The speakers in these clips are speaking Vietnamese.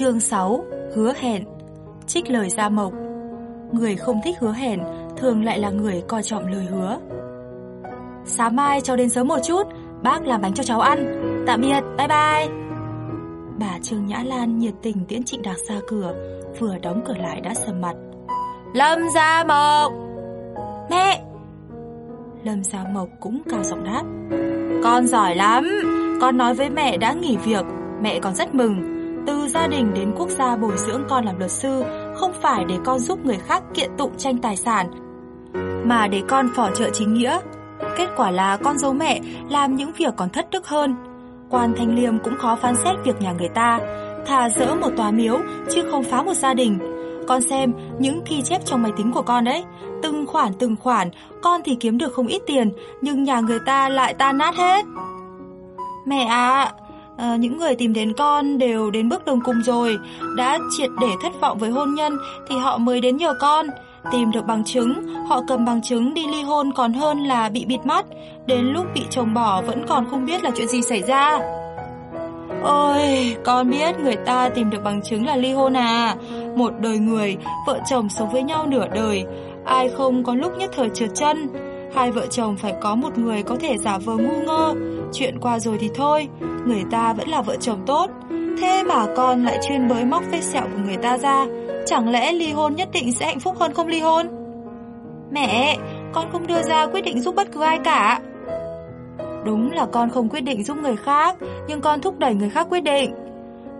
Chương 6 Hứa hẹn Trích lời Gia Mộc Người không thích hứa hẹn thường lại là người coi trọng lời hứa. Sáng mai cháu đến sớm một chút, bác làm bánh cho cháu ăn. Tạm biệt, bye bye. Bà Trương Nhã Lan nhiệt tình tiễn Trịnh Đạc ra cửa, vừa đóng cửa lại đã sầm mặt. Lâm Gia Mộc! Mẹ! Lâm Gia Mộc cũng cao giọng đáp. Con giỏi lắm, con nói với mẹ đã nghỉ việc, mẹ còn rất mừng. Từ gia đình đến quốc gia bồi dưỡng con làm luật sư không phải để con giúp người khác kiện tụng tranh tài sản, mà để con phò trợ chính nghĩa. Kết quả là con dâu mẹ làm những việc còn thất đức hơn. Quan Thanh Liêm cũng khó phán xét việc nhà người ta, thà dỡ một tòa miếu chứ không phá một gia đình. Con xem những ghi chép trong máy tính của con đấy, từng khoản từng khoản, con thì kiếm được không ít tiền, nhưng nhà người ta lại tan nát hết. Mẹ à, à, những người tìm đến con đều đến bước đường cùng rồi, đã triệt để thất vọng với hôn nhân thì họ mới đến nhờ con. Tìm được bằng chứng, họ cầm bằng chứng đi ly hôn còn hơn là bị bịt mắt, đến lúc bị chồng bỏ vẫn còn không biết là chuyện gì xảy ra. Ôi, con biết người ta tìm được bằng chứng là ly hôn à. Một đời người, vợ chồng sống với nhau nửa đời, ai không có lúc nhất thời trượt chân. Hai vợ chồng phải có một người có thể giả vờ ngu ngơ, chuyện qua rồi thì thôi, người ta vẫn là vợ chồng tốt. Thế mà con lại chuyên bới móc vết sẹo của người ta ra, chẳng lẽ ly hôn nhất định sẽ hạnh phúc hơn không ly hôn? Mẹ, con không đưa ra quyết định giúp bất cứ ai cả. Đúng là con không quyết định giúp người khác, nhưng con thúc đẩy người khác quyết định.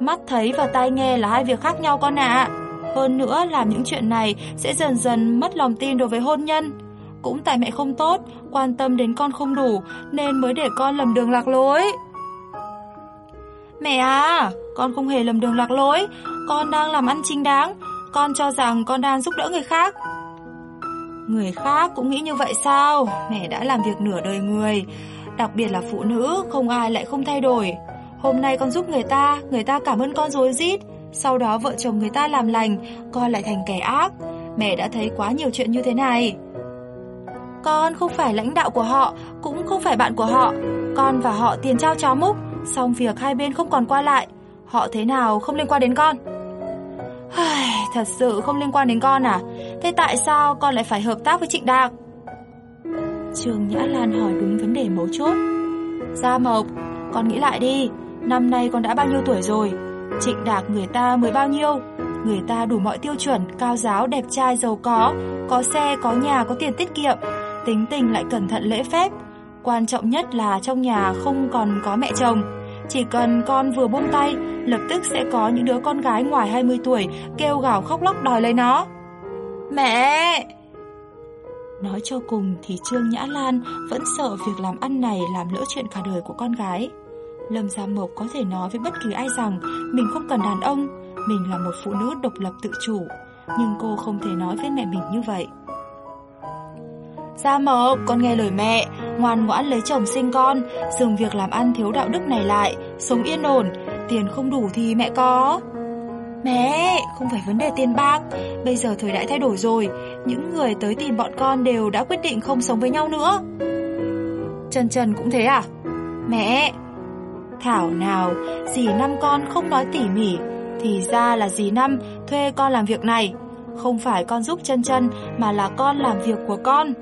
Mắt thấy và tai nghe là hai việc khác nhau con ạ. Hơn nữa làm những chuyện này sẽ dần dần mất lòng tin đối với hôn nhân. Cũng tại mẹ không tốt, quan tâm đến con không đủ nên mới để con lầm đường lạc lối. Mẹ à, con không hề lầm đường lạc lối, con đang làm ăn chính đáng, con cho rằng con đang giúp đỡ người khác. Người khác cũng nghĩ như vậy sao? Mẹ đã làm việc nửa đời người, đặc biệt là phụ nữ, không ai lại không thay đổi. Hôm nay con giúp người ta, người ta cảm ơn con rối rít, sau đó vợ chồng người ta làm lành, con lại thành kẻ ác. Mẹ đã thấy quá nhiều chuyện như thế này. Con không phải lãnh đạo của họ, cũng không phải bạn của họ. Con và họ tiền trao chó múc, xong việc hai bên không còn qua lại. Họ thế nào không liên quan đến con. Thật sự không liên quan đến con à? Thế tại sao con lại phải hợp tác với Trịnh Đạc? Trường Nhã Lan hỏi đúng vấn đề mấu chốt. Gia Mộc, con nghĩ lại đi, năm nay con đã bao nhiêu tuổi rồi? Trịnh Đạc người ta mới bao nhiêu? Người ta đủ mọi tiêu chuẩn, cao giáo, đẹp trai, giàu có, có xe, có nhà, có tiền tiết kiệm, tính tình lại cẩn thận lễ phép. Quan trọng nhất là trong nhà không còn có mẹ chồng. Chỉ cần con vừa buông tay, lập tức sẽ có những đứa con gái ngoài 20 tuổi kêu gào khóc lóc đòi lấy nó. Mẹ! Nói cho cùng thì Trương Nhã Lan vẫn sợ việc làm ăn này làm lỡ chuyện cả đời của con gái. Lâm Gia Mộc có thể nói với bất kỳ ai rằng mình không cần đàn ông, mình là một phụ nữ độc lập tự chủ, nhưng cô không thể nói với mẹ mình như vậy. Dạ Gia Mộc, con nghe lời mẹ, ngoan ngoãn lấy chồng sinh con, dừng việc làm ăn thiếu đạo đức này lại, sống yên ổn, tiền không đủ thì mẹ có. Mẹ, không phải vấn đề tiền bạc, bây giờ thời đại thay đổi rồi, những người tới tìm bọn con đều đã quyết định không sống với nhau nữa. Trần Trần cũng thế à? Mẹ, Thảo nào, dì năm con không nói tỉ mỉ, thì ra là dì năm thuê con làm việc này. Không phải con giúp chân chân mà là con làm việc của con.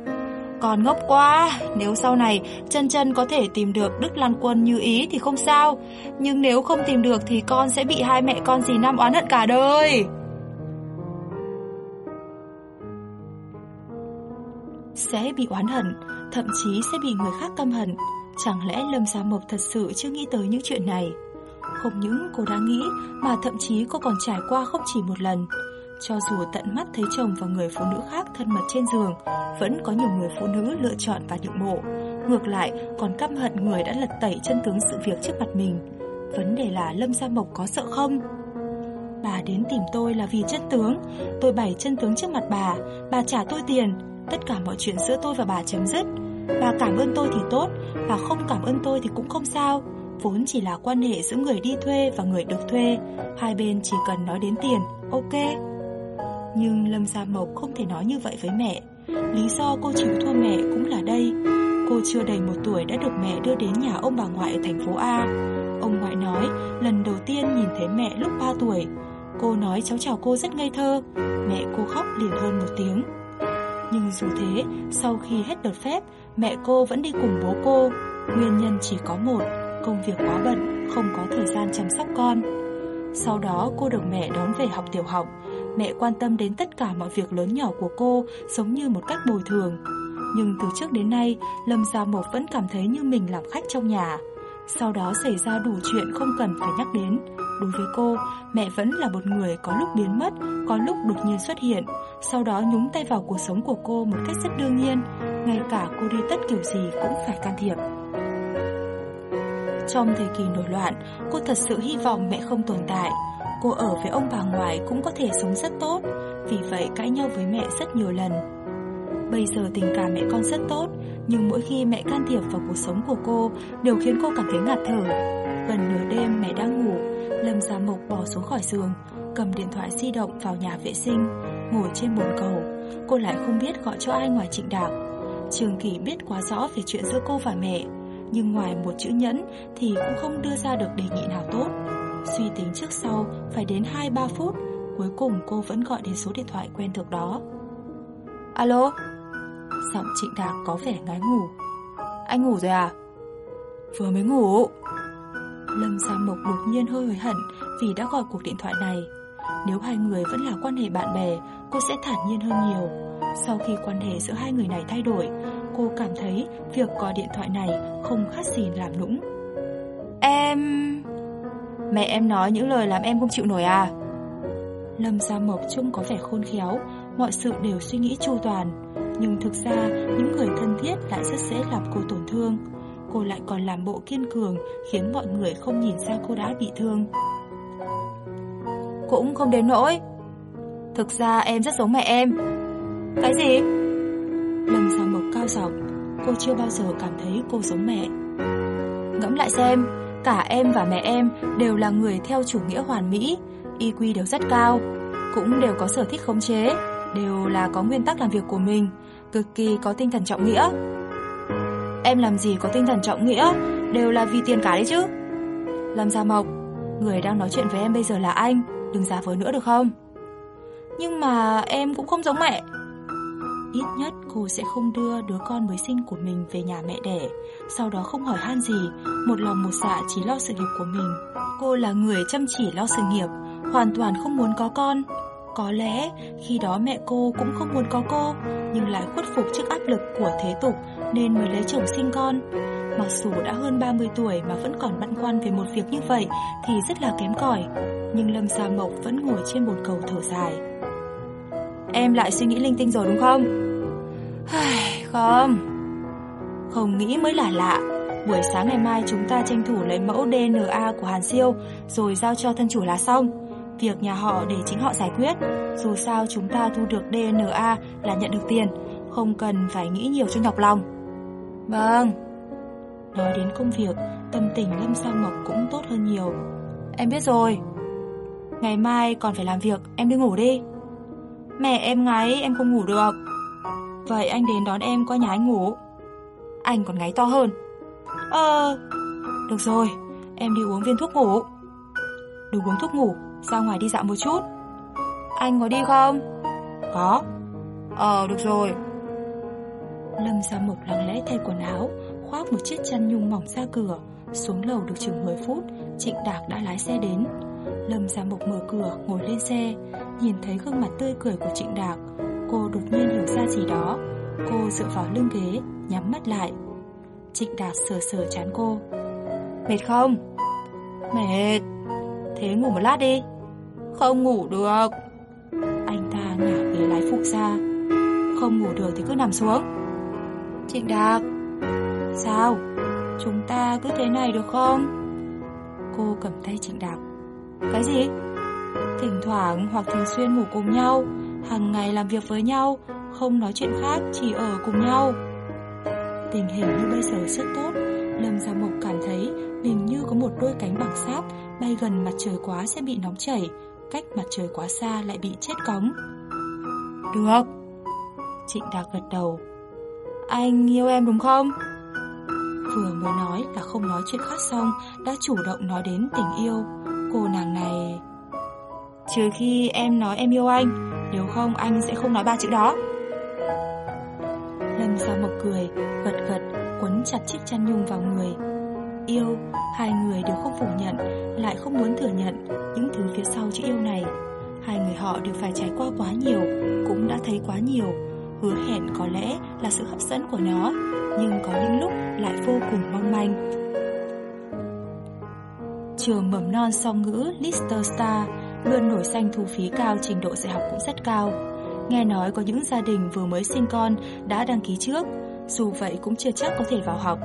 Con ngốc quá, nếu sau này chân chân có thể tìm được Đức Lan Quân như ý thì không sao. Nhưng nếu không tìm được thì con sẽ bị hai mẹ con dì năm oán hận cả đời. Sẽ bị oán hận, thậm chí sẽ bị người khác căm hận. Chẳng lẽ Lâm Gia Mộc thật sự chưa nghĩ tới những chuyện này? Không những cô đã nghĩ mà thậm chí cô còn trải qua không chỉ một lần. Cho dù tận mắt thấy chồng và người phụ nữ khác thân mật trên giường, vẫn có nhiều người phụ nữ lựa chọn và nhượng bộ. Ngược lại, còn căm hận người đã lật tẩy chân tướng sự việc trước mặt mình. Vấn đề là Lâm Gia Mộc có sợ không? Bà đến tìm tôi là vì chân tướng. Tôi bày chân tướng trước mặt bà. Bà trả tôi tiền. Tất cả mọi chuyện giữa tôi và bà chấm dứt. Bà cảm ơn tôi thì tốt Bà không cảm ơn tôi thì cũng không sao. Vốn chỉ là quan hệ giữa người đi thuê và người được thuê. Hai bên chỉ cần nói đến tiền Ok. Nhưng Lâm Gia Mộc không thể nói như vậy với mẹ. Lý do cô chịu thua mẹ cũng là đây. Cô chưa đầy một tuổi đã được mẹ đưa đến nhà ông bà ngoại ở thành phố A. Ông ngoại nói lần đầu tiên nhìn thấy mẹ lúc 3 tuổi. Cô nói cháu chào cô rất ngây thơ. Mẹ cô khóc liền hơn một tiếng. Nhưng dù thế, sau khi hết đợt phép Mẹ cô vẫn đi cùng bố cô. Nguyên nhân chỉ có một Công việc quá bận, không có thời gian chăm sóc con. Sau đó cô được mẹ đón về học tiểu học. Mẹ quan tâm đến tất cả mọi việc lớn nhỏ của cô Giống như một cách bồi thường Nhưng từ trước đến nay Lâm Gia Mộc vẫn cảm thấy như mình làm khách trong nhà Sau đó xảy ra đủ chuyện không cần phải nhắc đến Đối với cô, mẹ vẫn là một người có lúc biến mất, có lúc đột nhiên xuất hiện, sau đó nhúng tay vào cuộc sống của cô một cách rất đương nhiên, ngay cả cô đi tất kiểu gì cũng phải can thiệp. Trong thời kỳ nổi loạn, cô thật sự hy vọng mẹ không tồn tại. Cô ở với ông bà ngoại cũng có thể sống rất tốt, vì vậy cãi nhau với mẹ rất nhiều lần. Bây giờ tình cảm mẹ con rất tốt, nhưng mỗi khi mẹ can thiệp vào cuộc sống của cô đều khiến cô cảm thấy ngạt thở. Gần nửa đêm mẹ đang ngủ, Lâm Gia Mộc bỏ xuống khỏi giường, cầm điện thoại di động vào nhà vệ sinh, ngồi trên bồn cầu. Cô lại không biết gọi cho ai ngoài Trịnh Đạc. Trường Kỳ biết quá rõ về chuyện giữa cô và mẹ, nhưng ngoài một chữ nhẫn thì cũng không đưa ra được đề nghị nào tốt. Suy tính trước sau, phải đến 2-3 phút, cuối cùng cô vẫn gọi đến số điện thoại quen thuộc đó. Alo? Giọng Trịnh Đạc có vẻ ngái ngủ. Anh ngủ rồi à? Vừa mới ngủ. Lâm Gia Mộc đột nhiên hơi hối hận vì đã gọi cuộc điện thoại này. Nếu hai người vẫn là quan hệ bạn bè, cô sẽ thản nhiên hơn nhiều. Sau khi quan hệ giữa hai người này thay đổi, cô cảm thấy việc gọi điện thoại này không khác gì làm nũng. Em... Mẹ em nói những lời làm em không chịu nổi à? Lâm Gia Mộc trông có vẻ khôn khéo, mọi sự đều suy nghĩ chu toàn. Nhưng thực ra, những người thân thiết lại rất dễ làm cô tổn thương cô lại còn làm bộ kiên cường khiến mọi người không nhìn ra cô đã bị thương. Cũng không đến nỗi. Thực ra em rất giống mẹ em. Cái gì? Lâm Gia Mộc cao giọng, cô chưa bao giờ cảm thấy cô giống mẹ. Ngẫm lại xem, cả em và mẹ em đều là người theo chủ nghĩa hoàn mỹ, IQ đều rất cao, cũng đều có sở thích khống chế, đều là có nguyên tắc làm việc của mình, cực kỳ có tinh thần trọng nghĩa. Em làm gì có tinh thần trọng nghĩa Đều là vì tiền cả đấy chứ. Lâm Gia Mộc Người đang nói chuyện với em bây giờ là anh Đừng giả vờ nữa được không? Nhưng mà em cũng không giống mẹ. Ít nhất cô sẽ không đưa đứa con mới sinh của mình về nhà mẹ đẻ. Sau đó không hỏi han gì, Một lòng một dạ chỉ lo sự nghiệp của mình. Cô là người chăm chỉ lo sự nghiệp, Hoàn toàn không muốn có con. Có lẽ khi đó mẹ cô cũng không muốn có cô, Nhưng lại khuất phục trước áp lực của thế tục Nên mới lấy chồng sinh con. Mặc dù đã hơn 30 tuổi mà vẫn còn băn khoăn về một việc như vậy Thì rất là kém cỏi, Nhưng Lâm Gia Mộc vẫn ngồi trên bồn cầu thở dài. Em lại suy nghĩ linh tinh rồi đúng không? Không. Không nghĩ mới là lạ. Buổi sáng ngày mai chúng ta tranh thủ lấy mẫu DNA của Hàn Siêu Rồi giao cho thân chủ là xong. Việc nhà họ để chính họ giải quyết. Dù sao chúng ta thu được DNA là nhận được tiền, Không cần phải nghĩ nhiều cho nhọc lòng. Vâng. Nói đến công việc, Tâm tình Lâm Sao Mộc cũng tốt hơn nhiều. Em biết rồi. Ngày mai còn phải làm việc, Em đi ngủ đi. Mẹ em ngáy, em không ngủ được. Vậy anh đến đón em qua nhà anh ngủ. Anh còn ngáy to hơn. Ờ Được rồi, Em đi uống viên thuốc ngủ. Đừng uống thuốc ngủ, ra ngoài đi dạo một chút. Anh có đi không? Có. Ờ được rồi. Lâm ra Mộc lặng lẽ thay quần áo, Khoác một chiếc chăn nhung mỏng ra cửa, Xuống lầu được chừng 10 phút, Trịnh Đạc đã lái xe đến. Lâm ra Mộc mở cửa, ngồi lên xe, Nhìn thấy gương mặt tươi cười của Trịnh Đạc. Cô đột nhiên hiểu ra gì đó. Cô dựa vào lưng ghế Nhắm mắt lại. Trịnh Đạc sờ sờ chán cô. Mệt không? Mệt. Thế ngủ một lát đi. Không ngủ được. Anh ta ngả ghế lái phụ ra. Không ngủ được thì cứ nằm xuống. Trịnh Đạc Sao? Chúng ta cứ thế này được không? Cô cầm tay Trịnh Đạc Cái gì? Thỉnh thoảng hoặc thường xuyên ngủ cùng nhau, hàng ngày làm việc với nhau, không nói chuyện khác, chỉ ở cùng nhau. Tình hình như bây giờ rất tốt, Lâm Gia Mộc cảm thấy mình như có một đôi cánh bằng sáp, bay gần mặt trời quá sẽ bị nóng chảy, cách mặt trời quá xa lại bị chết cóng. Được. Trịnh Đạc gật đầu. Anh yêu em đúng không? Vừa mới nói là không nói chuyện khác xong, đã chủ động nói đến tình yêu. Cô nàng này... Trừ khi em nói em yêu anh, nếu không anh sẽ không nói ba chữ đó. Lâm Gia Mộc cười, gật gật, quấn chặt chiếc chăn nhung vào người. Yêu, hai người đều không phủ nhận, lại không muốn thừa nhận những thứ phía sau chữ yêu này. Hai người họ đều phải trải qua quá nhiều, cũng đã thấy quá nhiều. Hứa hẹn có lẽ là sự hấp dẫn của nó, nhưng có những lúc lại vô cùng mong manh. Trường mầm non song ngữ Lister Star luôn nổi danh thu phí cao trình độ dạy học cũng rất cao. Nghe nói có những gia đình vừa mới sinh con đã đăng ký trước, dù vậy cũng chưa chắc có thể vào học.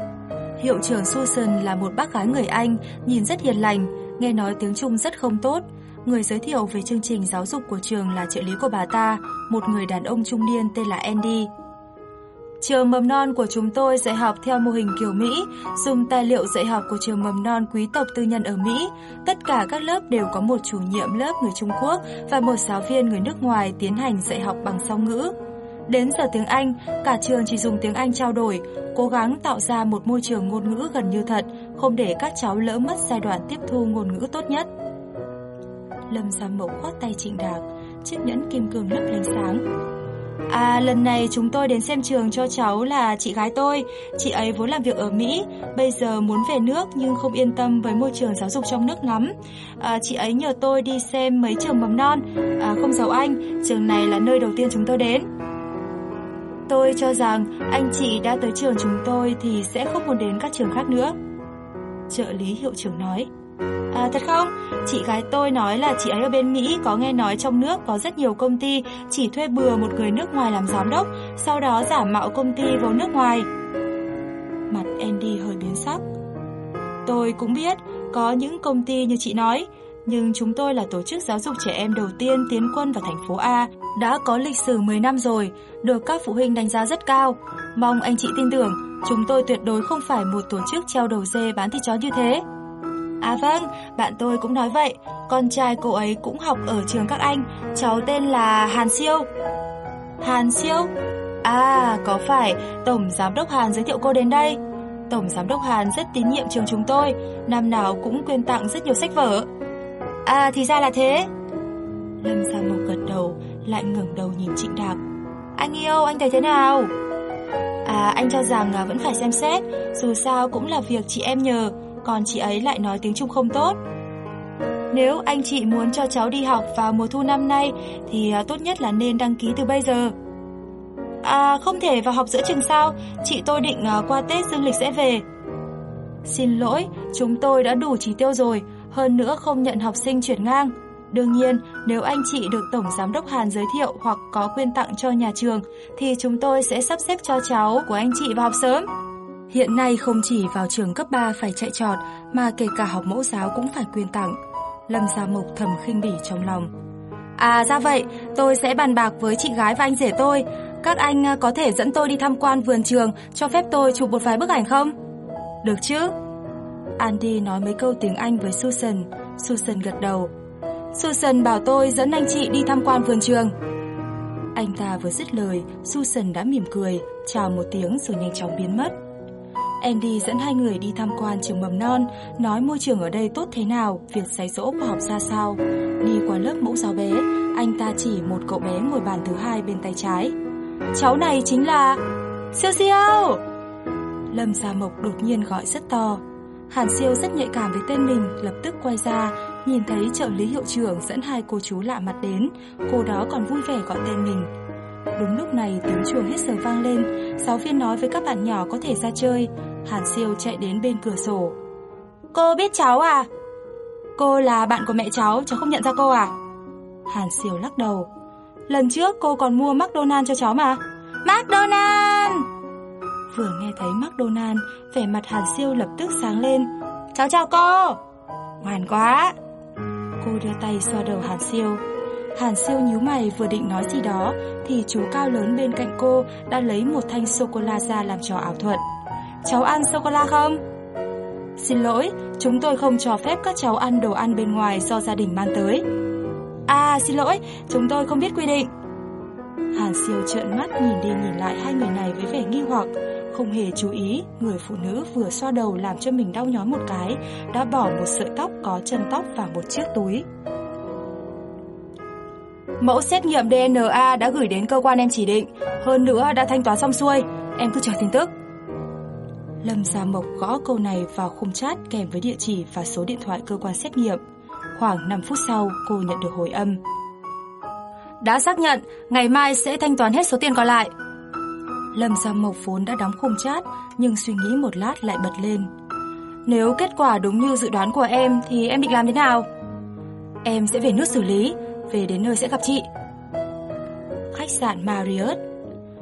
Hiệu trưởng Susan là một bác gái người Anh, nhìn rất hiền lành, nghe nói tiếng Trung rất không tốt. Người giới thiệu về chương trình giáo dục của trường là trợ lý của bà ta, một người đàn ông trung niên tên là Andy. Trường mầm non của chúng tôi dạy học theo mô hình kiểu Mỹ, dùng tài liệu dạy học của trường mầm non quý tộc tư nhân ở Mỹ. Tất cả các lớp đều có một chủ nhiệm lớp người Trung Quốc và một giáo viên người nước ngoài tiến hành dạy học bằng song ngữ. Đến giờ tiếng Anh, cả trường chỉ dùng tiếng Anh trao đổi, cố gắng tạo ra một môi trường ngôn ngữ gần như thật, không để các cháu lỡ mất giai đoạn tiếp thu ngôn ngữ tốt nhất. Lâm Giám Mộc khoát tay Trịnh Đạc, chiếc nhẫn kim cương lấp lánh sáng. À, lần này chúng tôi đến xem trường cho cháu là chị gái tôi. Chị ấy vốn làm việc ở Mỹ, bây giờ muốn về nước nhưng không yên tâm với môi trường giáo dục trong nước lắm. À, chị ấy nhờ tôi đi xem mấy trường mầm non. À, không giấu anh, trường này là nơi đầu tiên chúng tôi đến. Tôi cho rằng anh chị đã tới trường chúng tôi thì sẽ không muốn đến các trường khác nữa. Trợ lý hiệu trưởng nói. À, thật không? Chị gái tôi nói là chị ấy ở bên Mỹ có nghe nói trong nước có rất nhiều công ty chỉ thuê bừa một người nước ngoài làm giám đốc, sau đó giả mạo công ty vào nước ngoài. Mặt Andy hơi biến sắc. Tôi cũng biết có những công ty như chị nói, nhưng chúng tôi là tổ chức giáo dục trẻ em đầu tiên tiến quân vào thành phố A, đã có lịch sử 10 năm rồi, được các phụ huynh đánh giá rất cao. Mong anh chị tin tưởng, chúng tôi tuyệt đối không phải một tổ chức treo đầu dê bán thịt chó như thế. À vâng, bạn tôi cũng nói vậy, con trai cô ấy cũng học ở trường các anh, cháu tên là Hàn Siêu. Hàn Siêu? À, có phải Tổng Giám đốc Hàn giới thiệu cô đến đây? Tổng Giám đốc Hàn rất tín nhiệm trường chúng tôi, năm nào cũng quyên tặng rất nhiều sách vở. À, thì ra là thế. Lâm Gia Mộc gật đầu, lại ngẩng đầu nhìn Trịnh Đạc. Anh yêu, anh thấy thế nào? À, anh cho rằng à, vẫn phải xem xét, dù sao cũng là việc chị em nhờ, còn chị ấy lại nói tiếng Trung không tốt. Nếu anh chị muốn cho cháu đi học vào mùa thu năm nay thì à, tốt nhất là nên đăng ký từ bây giờ. À, không thể vào học giữa chừng sao? Chị tôi định à, qua Tết dương lịch sẽ về. Xin lỗi, chúng tôi đã đủ chỉ tiêu rồi, hơn nữa không nhận học sinh chuyển ngang. Đương nhiên, nếu anh chị được Tổng Giám đốc Hàn giới thiệu hoặc có quyên tặng cho nhà trường, thì chúng tôi sẽ sắp xếp cho cháu của anh chị vào học sớm. Hiện nay không chỉ vào trường cấp 3 phải chạy trọt, mà kể cả học mẫu giáo cũng phải quyên tặng. Lâm Gia Mộc thầm khinh bỉ trong lòng. À ra vậy, tôi sẽ bàn bạc với chị gái và anh rể tôi. Các anh à, có thể dẫn tôi đi tham quan vườn trường, cho phép tôi chụp một vài bức ảnh không? Được chứ? Andy nói mấy câu tiếng Anh với Susan. Susan gật đầu. Susan bảo tôi dẫn anh chị đi tham quan vườn trường. Anh ta vừa dứt lời, Susan đã mỉm cười, chào một tiếng rồi nhanh chóng biến mất. Andy dẫn hai người đi tham quan trường mầm non, nói môi trường ở đây tốt thế nào, việc dạy dỗ của học ra sao. Đi qua lớp mẫu giáo bé, anh ta chỉ một cậu bé ngồi bàn thứ hai bên tay trái. Cháu này chính là... Siêu siêu! Lâm Gia Mộc đột nhiên gọi rất to. Hàn siêu rất nhạy cảm với tên mình, lập tức quay ra, nhìn thấy trợ lý hiệu trưởng dẫn hai cô chú lạ mặt đến, cô đó còn vui vẻ gọi tên mình. Đúng lúc này tiếng chuông hết giờ vang lên, giáo viên nói với các bạn nhỏ có thể ra chơi. Hàn siêu chạy đến bên cửa sổ. Cô biết cháu à? Cô là bạn của mẹ cháu, cháu không nhận ra cô à? Hàn siêu lắc đầu. Lần trước cô còn mua McDonald cho cháu mà. McDonald! Vừa nghe thấy McDonald, vẻ mặt Hàn siêu lập tức sáng lên. Cháu chào cô! Ngoan quá! Cô đưa tay xoa đầu Hàn Siêu. Hàn Siêu nhíu mày vừa định nói gì đó thì chú cao lớn bên cạnh cô đã lấy một thanh sô-cô-la ra làm trò ảo thuật. Cháu ăn sô-cô-la không? Xin lỗi, chúng tôi không cho phép các cháu ăn đồ ăn bên ngoài do gia đình mang tới. À, xin lỗi, chúng tôi không biết quy định. Hàn Siêu trợn mắt nhìn đi nhìn lại hai người này với vẻ nghi hoặc, không hề chú ý người phụ nữ vừa xoa đầu làm cho mình đau nhói một cái, đã bỏ một sợi tóc có chân tóc vào một chiếc túi. Mẫu xét nghiệm DNA đã gửi đến cơ quan em chỉ định, hơn nữa đã thanh toán xong xuôi, em cứ chờ tin tức. Lâm Gia Mộc gõ câu này vào khung chat kèm với địa chỉ và số điện thoại cơ quan xét nghiệm. Khoảng 5 phút sau, cô nhận được hồi âm. Đã xác nhận, ngày mai sẽ thanh toán hết số tiền còn lại. Lâm Gia Mộc vốn đã đóng khung chat, nhưng suy nghĩ một lát lại bật lên. Nếu kết quả đúng như dự đoán của em thì em định làm thế nào? Em sẽ về nước xử lý, về đến nơi sẽ gặp chị. Khách sạn Marriott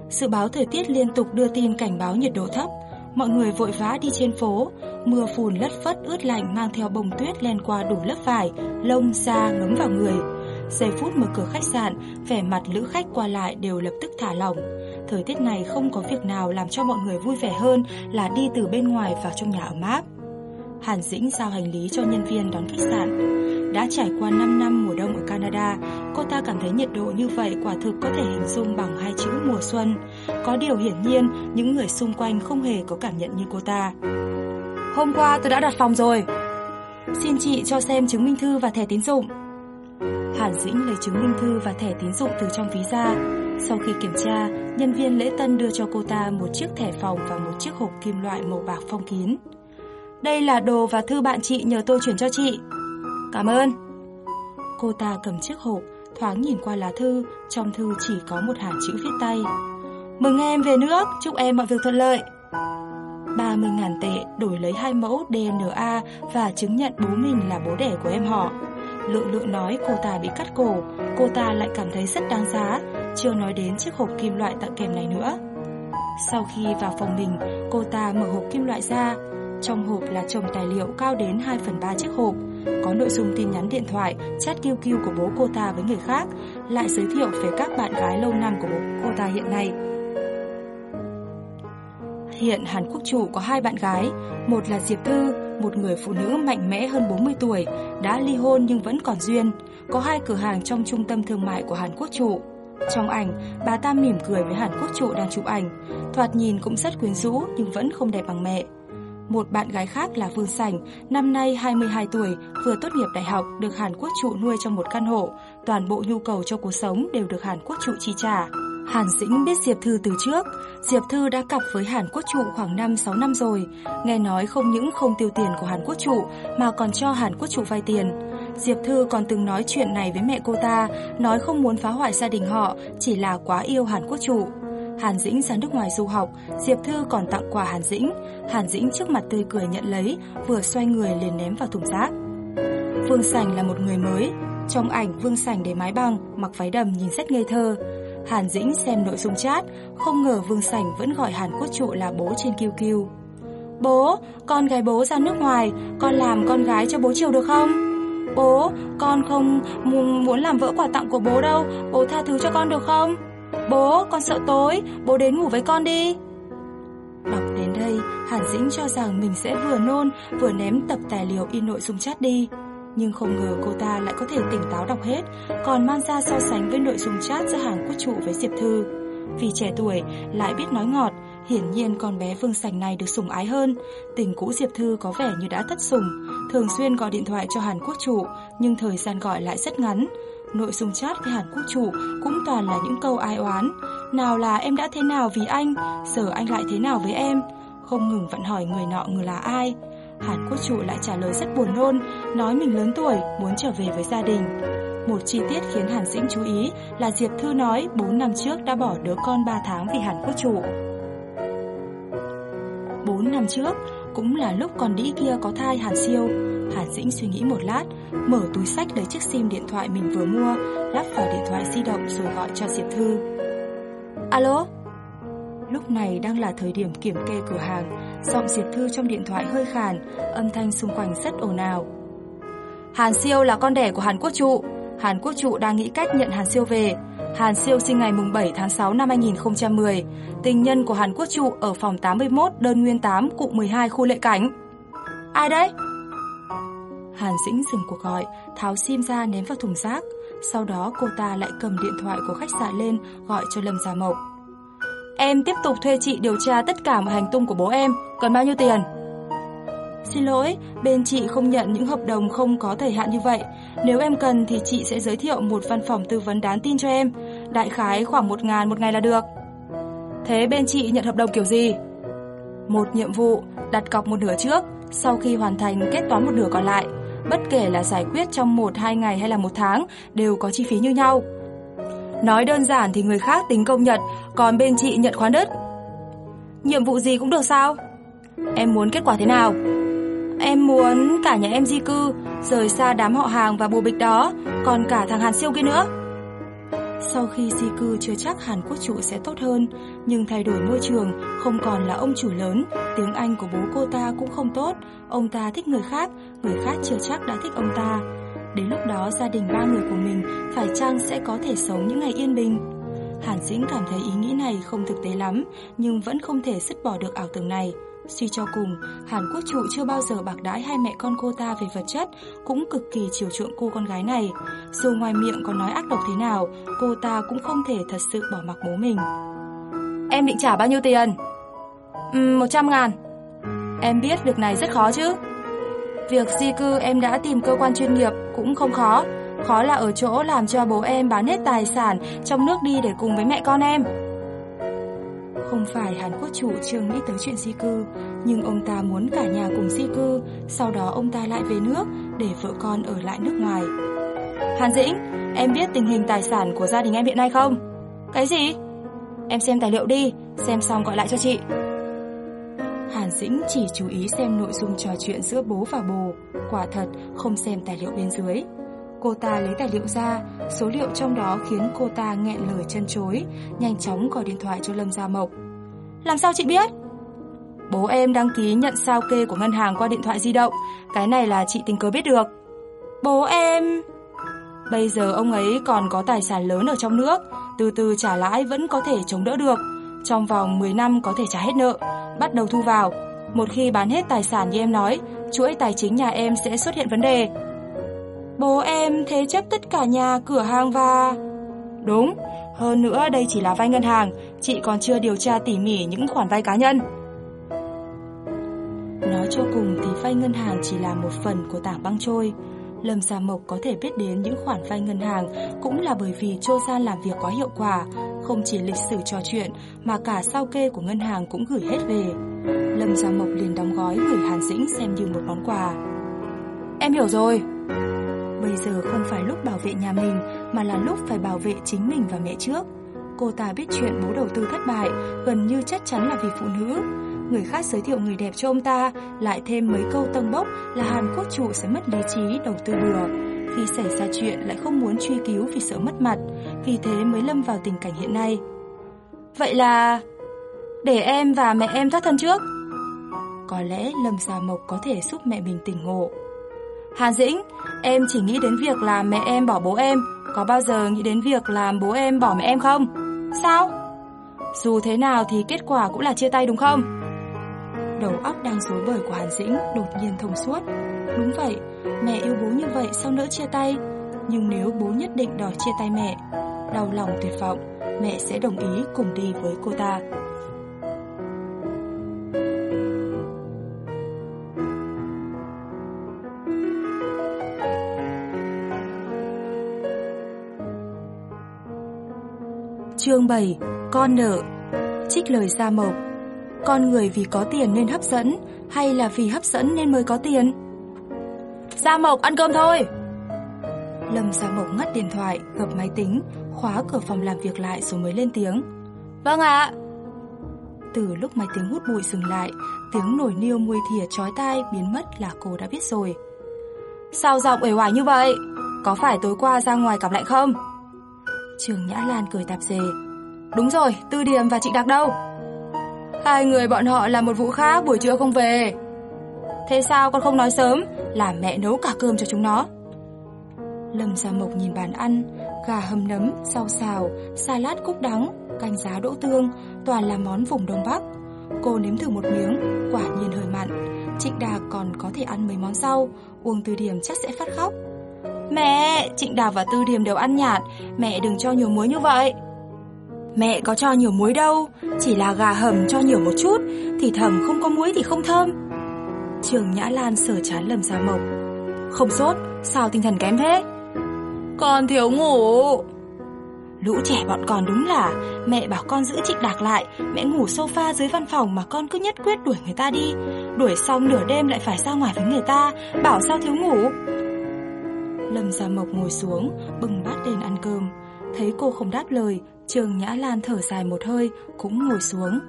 Dự báo thời tiết liên tục đưa tin cảnh báo nhiệt độ thấp, Mọi người vội vã đi trên phố, mưa phùn lất phất ướt lạnh mang theo bông tuyết len qua đủ lớp vải, lông, da ngấm vào người. Giây phút mở cửa khách sạn, vẻ mặt lữ khách qua lại đều lập tức thả lỏng. Thời tiết này không có việc nào làm cho mọi người vui vẻ hơn là đi từ bên ngoài vào trong nhà ấm áp. Hàn Dĩnh giao hành lý cho nhân viên đón khách sạn. Đã trải qua 5 năm mùa đông ở Canada, cô ta cảm thấy nhiệt độ như vậy quả thực có thể hình dung bằng hai chữ mùa xuân. Có điều hiển nhiên, những người xung quanh không hề có cảm nhận như cô ta. Hôm qua tôi đã đặt phòng rồi. Xin chị cho xem chứng minh thư và thẻ tín dụng. Hàn Dĩnh lấy chứng minh thư và thẻ tín dụng từ trong ví ra. Sau khi kiểm tra, nhân viên lễ tân đưa cho cô ta một chiếc thẻ phòng và một chiếc hộp kim loại màu bạc phong kín. Đây là đồ và thư bạn chị nhờ tôi chuyển cho chị. Cảm ơn. Cô ta cầm chiếc hộp, thoáng nhìn qua lá thư, trong thư chỉ có một hàng chữ viết tay. Mừng em về nước, chúc em mọi việc thuận lợi. 30.000 tệ đổi lấy hai mẫu DNA và chứng nhận bố mình là bố đẻ của em họ. Lượng lượng nói cô ta bị cắt cổ, cô ta lại cảm thấy rất đáng giá, chưa nói đến chiếc hộp kim loại tặng kèm này nữa. Sau khi vào phòng mình, cô ta mở hộp kim loại ra, trong hộp là chồng tài liệu cao đến 2 phần 3 chiếc hộp, có nội dung tin nhắn điện thoại, chat QQ của bố cô ta với người khác, lại giới thiệu về các bạn gái lâu năm của bố cô ta hiện nay. Hiện Hàn Quốc chủ có hai bạn gái, một là Diệp Thư, một người phụ nữ mạnh mẽ hơn 40 tuổi, đã ly hôn nhưng vẫn còn duyên, có hai cửa hàng trong trung tâm thương mại của Hàn Quốc chủ. Trong ảnh, bà ta mỉm cười với Hàn Quốc trụ đang chụp ảnh, thoạt nhìn cũng rất quyến rũ nhưng vẫn không đẹp bằng mẹ. Một bạn gái khác là Phương Sảnh, năm nay 22 tuổi, vừa tốt nghiệp đại học, được Hàn Quốc trụ nuôi trong một căn hộ. Toàn bộ nhu cầu cho cuộc sống đều được Hàn Quốc trụ chi trả. Hàn Dĩnh biết Diệp Thư từ trước. Diệp Thư đã cặp với Hàn Quốc trụ khoảng 5-6 năm rồi. Nghe nói không những không tiêu tiền của Hàn Quốc trụ mà còn cho Hàn Quốc trụ vay tiền. Diệp Thư còn từng nói chuyện này với mẹ cô ta, nói không muốn phá hoại gia đình họ, chỉ là quá yêu Hàn Quốc trụ. Hàn Dĩnh ra nước ngoài du học, Diệp Thư còn tặng quà Hàn Dĩnh. Hàn Dĩnh trước mặt tươi cười nhận lấy, vừa xoay người liền ném vào thùng rác. Vương Sành là một người mới. Trong ảnh Vương Sành để mái băng, mặc váy đầm nhìn rất ngây thơ. Hàn Dĩnh xem nội dung chat, không ngờ Vương Sành vẫn gọi Hàn Quốc trụ là bố trên QQ. Bố, con gái bố ra nước ngoài, con làm con gái cho bố chiều được không? Bố, con không muốn làm vỡ quà tặng của bố đâu, bố tha thứ cho con được không? Bố, con sợ tối, bố đến ngủ với con đi. Đọc đến đây, Hàn Dĩnh cho rằng mình sẽ vừa nôn vừa ném tập tài liệu in nội dung chat đi. Nhưng không ngờ cô ta lại có thể tỉnh táo đọc hết, còn mang ra so sánh với nội dung chat giữa Hàn Quốc trụ với Diệp Thư. Vì trẻ tuổi, lại biết nói ngọt, hiển nhiên con bé Vương Sành này được sủng ái hơn. Tình cũ Diệp Thư có vẻ như đã thất sủng, thường xuyên gọi điện thoại cho Hàn Quốc trụ, nhưng thời gian gọi lại rất ngắn. Nội dung chat với Hàn Quốc chủ cũng toàn là những câu ai oán. Nào là em đã thế nào vì anh, giờ anh lại thế nào với em. Không ngừng vẫn hỏi người nọ người là ai. Hàn Quốc chủ lại trả lời rất buồn nôn, nói mình lớn tuổi, muốn trở về với gia đình. Một chi tiết khiến Hàn Dĩnh chú ý là Diệp Thư nói 4 năm trước đã bỏ đứa con 3 tháng vì Hàn Quốc chủ. 4 năm trước, cũng là lúc con đĩ kia có thai Hàn Siêu. Hàn Dĩnh suy nghĩ một lát, mở túi sách lấy chiếc sim điện thoại mình vừa mua, lắp vào điện thoại di động rồi gọi cho Diệp Thư. Alo? Lúc này đang là thời điểm kiểm kê cửa hàng, giọng Diệp Thư trong điện thoại hơi khàn, âm thanh xung quanh rất ồn ào. Hàn Siêu là con đẻ của Hàn Quốc Trụ. Hàn Quốc Trụ đang nghĩ cách nhận Hàn Siêu về. Hàn Siêu sinh ngày 7 tháng 6 năm 2010, tình nhân của Hàn Quốc Trụ ở phòng 81 đơn nguyên 8 cụm 12 khu lệ cảnh. Ai đấy? Hàn Dĩnh dừng cuộc gọi, tháo sim ra ném vào thùng rác. Sau đó cô ta lại cầm điện thoại của khách sạn lên gọi cho Lâm Gia Mộc. Em tiếp tục thuê chị điều tra tất cả mọi hành tung của bố em, cần bao nhiêu tiền? Xin lỗi, bên chị không nhận những hợp đồng không có thời hạn như vậy. Nếu em cần thì chị sẽ giới thiệu một văn phòng tư vấn đáng tin cho em. Đại khái khoảng một ngàn một ngày là được. Thế bên chị nhận hợp đồng kiểu gì? Một nhiệm vụ, đặt cọc một nửa trước, sau khi hoàn thành kết toán một nửa còn lại. Bất kể là giải quyết trong một hai ngày hay là một tháng, đều có chi phí như nhau. Nói đơn giản thì người khác tính công nhận, còn bên chị nhận khoán đất. Nhiệm vụ gì cũng được sao? Em muốn kết quả thế nào? Em muốn cả nhà em di cư, rời xa đám họ hàng và bùa bịch đó, còn cả thằng Hàn Siêu kia nữa. Sau khi di cư chưa chắc Hàn Quốc chủ sẽ tốt hơn, nhưng thay đổi môi trường, không còn là ông chủ lớn, tiếng Anh của bố cô ta cũng không tốt, ông ta thích người khác, người khác chưa chắc đã thích ông ta. Đến lúc đó gia đình ba người của mình phải chăng sẽ có thể sống những ngày yên bình? Hàn Dĩnh cảm thấy ý nghĩ này không thực tế lắm, nhưng vẫn không thể dứt bỏ được ảo tưởng này. Suy cho cùng, Hàn Quốc trụ chưa bao giờ bạc đãi hai mẹ con cô ta về vật chất, cũng cực kỳ chiều chuộng cô con gái này. Dù ngoài miệng có nói ác độc thế nào, cô ta cũng không thể thật sự bỏ mặc bố mình. Em định trả bao nhiêu tiền? Uhm, 100 ngàn. Em biết việc này rất khó chứ? Việc di cư em đã tìm cơ quan chuyên nghiệp cũng không khó. Khó là ở chỗ làm cho bố em bán hết tài sản trong nước đi để cùng với mẹ con em. Không phải Hàn Quốc chủ trương nghĩ tới chuyện di cư, nhưng ông ta muốn cả nhà cùng di cư, sau đó ông ta lại về nước để vợ con ở lại nước ngoài. Hàn Dĩnh, em biết tình hình tài sản của gia đình em hiện nay không? Cái gì? Em xem tài liệu đi, xem xong gọi lại cho chị. Hàn Dĩnh chỉ chú ý xem nội dung trò chuyện giữa bố và bồ, quả thật không xem tài liệu bên dưới. Cô ta lấy tài liệu ra, số liệu trong đó khiến cô ta nghẹn lời chân chối, nhanh chóng gọi điện thoại cho Lâm Gia Mộc. Làm sao chị biết? Bố em đăng ký nhận sao kê của ngân hàng qua điện thoại di động, cái này là chị tình cờ biết được. Bố em... Bây giờ ông ấy còn có tài sản lớn ở trong nước, từ từ trả lãi vẫn có thể chống đỡ được. Trong vòng 10 năm có thể trả hết nợ, bắt đầu thu vào. Một khi bán hết tài sản như em nói, chuỗi tài chính nhà em sẽ xuất hiện vấn đề. Bố em thế chấp tất cả nhà, cửa hàng và... Đúng, hơn nữa đây chỉ là vay ngân hàng, chị còn chưa điều tra tỉ mỉ những khoản vay cá nhân. Nói cho cùng thì vay ngân hàng chỉ là một phần của tảng băng trôi. Lâm Gia Mộc có thể biết đến những khoản vay ngân hàng cũng là bởi vì Chô San làm việc quá hiệu quả, không chỉ lịch sử trò chuyện mà cả sao kê của ngân hàng cũng gửi hết về. Lâm Gia Mộc liền đóng gói gửi Hàn Dĩnh xem như một món quà. Em hiểu rồi. Bây giờ không phải lúc bảo vệ nhà mình mà là lúc phải bảo vệ chính mình và mẹ trước. Cô ta biết chuyện bố đầu tư thất bại, gần như chắc chắn là vì phụ nữ. Người khác giới thiệu người đẹp cho ông ta, lại thêm mấy câu tâng bốc là Hàn Quốc chủ sẽ mất lý trí đầu tư bừa. Khi xảy ra chuyện lại không muốn truy cứu vì sợ mất mặt, vì thế mới lâm vào tình cảnh hiện nay. Vậy là... để em và mẹ em thoát thân trước. Có lẽ Lâm Gia Mộc có thể giúp mẹ mình tỉnh ngộ. Hàn Dĩnh, em chỉ nghĩ đến việc là mẹ em bỏ bố em, có bao giờ nghĩ đến việc làm bố em bỏ mẹ em không? Sao? Dù thế nào thì kết quả cũng là chia tay đúng không? Đầu óc đang rối bời của Hàn Dĩnh đột nhiên thông suốt. Đúng vậy, mẹ yêu bố như vậy sao nỡ chia tay? Nhưng nếu bố nhất định đòi chia tay mẹ, đau lòng tuyệt vọng, mẹ sẽ đồng ý cùng đi với cô ta. Chương 7 Con nợ. Trích lời Gia Mộc. Con người vì có tiền nên hấp dẫn Hay là vì hấp dẫn nên mới có tiền? Gia Mộc ăn cơm thôi. Lâm Gia Mộc ngắt điện thoại Gập máy tính Khóa cửa phòng làm việc lại rồi mới lên tiếng. Vâng ạ. Từ lúc máy tính hút bụi dừng lại Tiếng nổi niêu mùi thìa chói tai biến mất là cô đã biết rồi. Sao giọng uể oải như vậy? Có phải tối qua ra ngoài cảm lạnh không Trường Nhã Lan cười tạp dề. Đúng rồi, Tư Điềm và chị Đặc đâu? Hai người bọn họ làm một vụ khác buổi trưa không về. Thế sao con không nói sớm, làm mẹ nấu cả cơm cho chúng nó? Lâm Gia Mộc nhìn bàn ăn, gà hầm nấm, rau xào, salad cúc đắng, canh giá đỗ tương, toàn là món vùng Đông Bắc. Cô nếm thử một miếng, quả nhiên hơi mặn. Trịnh Đà còn có thể ăn mấy món rau, uống từ điểm chắc sẽ phát khóc. Mẹ, Trịnh đào và Tư điềm đều ăn nhạt, mẹ đừng cho nhiều muối như vậy. Mẹ có cho nhiều muối đâu, chỉ là gà hầm cho nhiều một chút, thì thầm không có muối thì không thơm. Trường Nhã Lan sờ chán lầm ra Mộc. Không sốt, sao tinh thần kém thế? Con thiếu ngủ. Lũ trẻ bọn con đúng là Mẹ bảo con giữ trịnh đạc lại Mẹ ngủ sofa dưới văn phòng mà con cứ nhất quyết đuổi người ta đi Đuổi xong nửa đêm lại phải ra ngoài với người ta Bảo sao thiếu ngủ Lâm Gia Mộc ngồi xuống Bừng bát lên ăn cơm Thấy cô không đáp lời Trường Nhã Lan thở dài một hơi Cũng ngồi xuống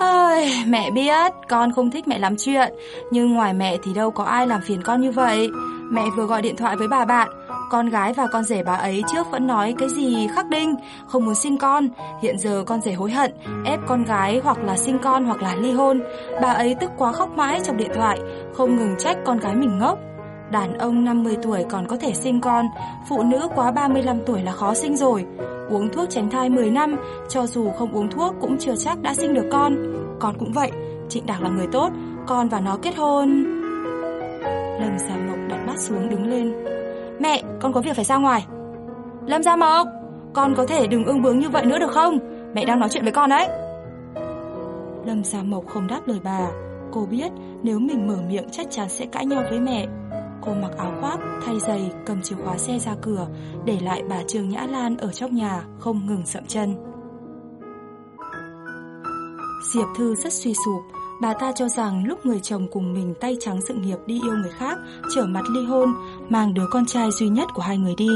Ơi, mẹ biết con không thích mẹ làm chuyện Nhưng ngoài mẹ thì đâu có ai làm phiền con như vậy Mẹ vừa gọi điện thoại với bà bạn con gái và con rể bà ấy trước vẫn nói cái gì khắc đinh, không muốn sinh con. Hiện giờ con rể hối hận, ép con gái hoặc là sinh con hoặc là ly hôn. Bà ấy tức quá khóc mãi trong điện thoại, không ngừng trách con gái mình ngốc. Đàn ông 50 tuổi còn có thể sinh con, phụ nữ quá 35 tuổi là khó sinh rồi. Uống thuốc tránh thai 10 năm, cho dù không uống thuốc cũng chưa chắc đã sinh được con. Con cũng vậy, Trịnh Đạc là người tốt, con và nó kết hôn. Lâm Gia Mộc đặt mắt xuống đứng lên, Mẹ, con có việc phải ra ngoài. Lâm Gia Mộc, con có thể đừng ương bướng như vậy nữa được không? Mẹ đang nói chuyện với con đấy. Lâm Gia Mộc không đáp lời bà. Cô biết nếu mình mở miệng chắc chắn sẽ cãi nhau với mẹ. Cô mặc áo khoác, thay giày, cầm chìa khóa xe ra cửa, để lại bà Trường Nhã Lan ở trong nhà, không ngừng sậm chân. Diệp Thư rất suy sụp, Bà ta cho rằng lúc người chồng cùng mình tay trắng sự nghiệp đi yêu người khác, trở mặt ly hôn, mang đứa con trai duy nhất của hai người đi.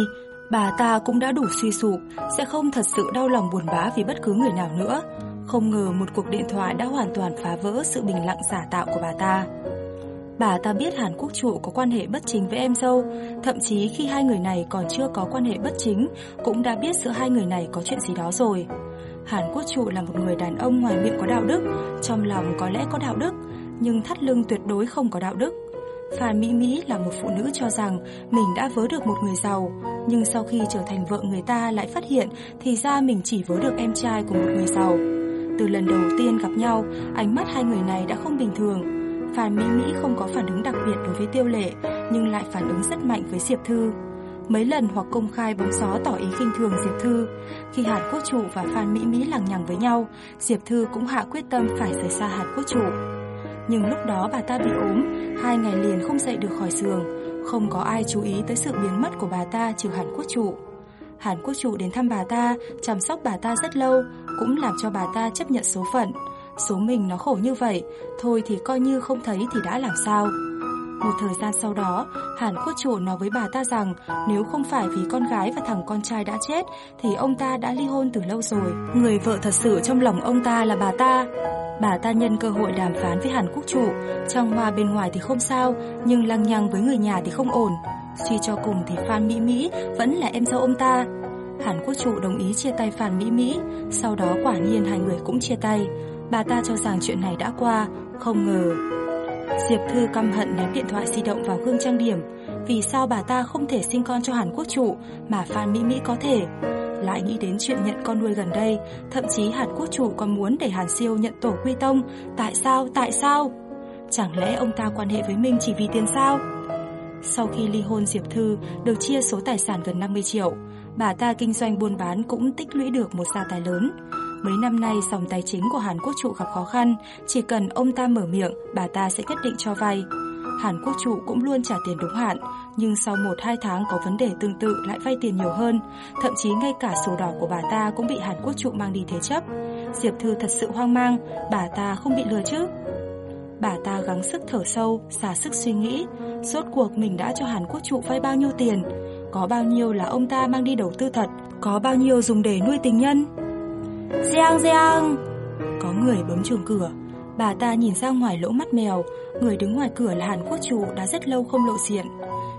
Bà ta cũng đã đủ suy sụp, sẽ không thật sự đau lòng buồn bã vì bất cứ người nào nữa. Không ngờ một cuộc điện thoại đã hoàn toàn phá vỡ sự bình lặng giả tạo của bà ta. Bà ta biết Hàn Quốc trụ có quan hệ bất chính với em dâu, thậm chí khi hai người này còn chưa có quan hệ bất chính, cũng đã biết giữa hai người này có chuyện gì đó rồi. Hàn Quốc Trụ là một người đàn ông ngoài miệng có đạo đức, trong lòng có lẽ có đạo đức, nhưng thắt lưng tuyệt đối không có đạo đức. Phan Mỹ Mỹ là một phụ nữ cho rằng mình đã vớ được một người giàu, nhưng sau khi trở thành vợ người ta lại phát hiện thì ra mình chỉ vớ được em trai của một người giàu. Từ lần đầu tiên gặp nhau, ánh mắt hai người này đã không bình thường. Phan Mỹ Mỹ không có phản ứng đặc biệt đối với Tiêu Lệ, nhưng lại phản ứng rất mạnh với Diệp Thư mấy lần hoặc công khai bóng gió tỏ ý khinh thường Diệp Thư. Khi Hàn Quốc Chủ và Phan Mỹ Mỹ lằng nhằng với nhau, Diệp Thư cũng hạ quyết tâm phải rời xa Hàn Quốc Chủ. Nhưng lúc đó bà ta bị ốm, hai ngày liền không dậy được khỏi giường, không có ai chú ý tới sự biến mất của bà ta trừ Hàn Quốc Chủ. Hàn Quốc Chủ đến thăm bà ta, chăm sóc bà ta rất lâu, cũng làm cho bà ta chấp nhận số phận. Số mình nó khổ như vậy, thôi thì coi như không thấy thì đã làm sao. Một thời gian sau đó, Hàn Quốc chủ nói với bà ta rằng nếu không phải vì con gái và thằng con trai đã chết thì ông ta đã ly hôn từ lâu rồi. Người vợ thật sự trong lòng ông ta là bà ta. Bà ta nhân cơ hội đàm phán với Hàn Quốc chủ, trong hoa bên ngoài thì không sao, nhưng lăng nhăng với người nhà thì không ổn. Suy cho cùng thì Phan Mỹ Mỹ vẫn là em dâu ông ta. Hàn Quốc chủ đồng ý chia tay Phan Mỹ Mỹ, sau đó quả nhiên hai người cũng chia tay. Bà ta cho rằng chuyện này đã qua, không ngờ Diệp Thư căm hận ném điện thoại di động vào gương trang điểm. Vì sao bà ta không thể sinh con cho Hàn Quốc chủ mà Phan Mỹ Mỹ có thể? Lại nghĩ đến chuyện nhận con nuôi gần đây, thậm chí Hàn Quốc chủ còn muốn để Hàn Siêu nhận tổ quy tông. Tại sao? Tại sao? Chẳng lẽ ông ta quan hệ với mình chỉ vì tiền sao? Sau khi ly hôn Diệp Thư được chia số tài sản gần 50 triệu, bà ta kinh doanh buôn bán cũng tích lũy được một gia tài lớn. Mấy năm nay dòng tài chính của Hàn Quốc trụ gặp khó khăn, chỉ cần ông ta mở miệng, bà ta sẽ quyết định cho vay. Hàn Quốc trụ cũng luôn trả tiền đúng hạn, nhưng sau 1-2 tháng có vấn đề tương tự lại vay tiền nhiều hơn, thậm chí ngay cả sổ đỏ của bà ta cũng bị Hàn Quốc trụ mang đi thế chấp. Diệp Thư thật sự hoang mang, bà ta không bị lừa chứ? Bà ta gắng sức thở sâu, xả sức suy nghĩ, rốt cuộc mình đã cho Hàn Quốc trụ vay bao nhiêu tiền, có bao nhiêu là ông ta mang đi đầu tư thật, có bao nhiêu dùng để nuôi tình nhân. Giang giang. Có người bấm chuông cửa. Bà ta nhìn ra ngoài lỗ mắt mèo. Người đứng ngoài cửa là Hàn Quốc chủ đã rất lâu không lộ diện.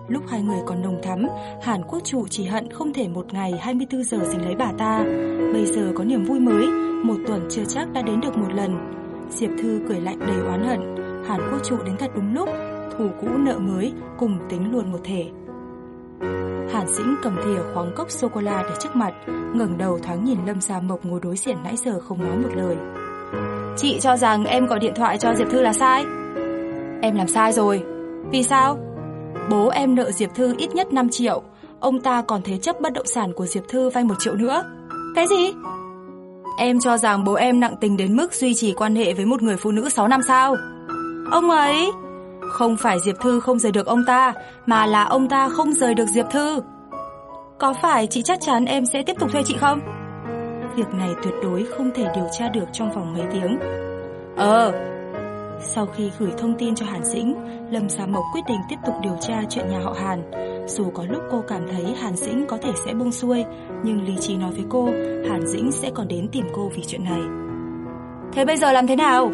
Lúc hai người còn nồng thắm, Hàn Quốc chủ chỉ hận không thể một ngày 24 giờ dính lấy bà ta. Bây giờ có niềm vui mới, Một tuần chưa chắc đã đến được một lần. Diệp Thư cười lạnh đầy oán hận. Hàn Quốc chủ đến thật đúng lúc, Thù cũ nợ mới Cùng tính luôn một thể. Hàn Dĩnh cầm thìa khoáng cốc sô-cô-la để trước mặt, ngẩng đầu thoáng nhìn Lâm Gia Mộc ngồi đối diện nãy giờ không nói một lời. Chị cho rằng em gọi điện thoại cho Diệp Thư là sai. Em làm sai rồi. Vì sao? Bố em nợ Diệp Thư ít nhất 5 triệu, ông ta còn thế chấp bất động sản của Diệp Thư vay 1 triệu nữa. Cái gì? Em cho rằng bố em nặng tình đến mức duy trì quan hệ với một người phụ nữ 6 năm sao? Ông ấy không phải Diệp Thư không rời được ông ta, mà là ông ta không rời được Diệp Thư. Có phải chị chắc chắn em sẽ tiếp tục thuê chị không? Việc này tuyệt đối không thể điều tra được trong vòng mấy tiếng. Ờ. Sau khi gửi thông tin cho Hàn Dĩnh, Lâm Gia Mộc quyết định tiếp tục điều tra chuyện nhà họ Hàn. Dù có lúc cô cảm thấy Hàn Dĩnh có thể sẽ buông xuôi, nhưng lý trí nói với cô, Hàn Dĩnh sẽ còn đến tìm cô vì chuyện này. Thế bây giờ làm thế nào?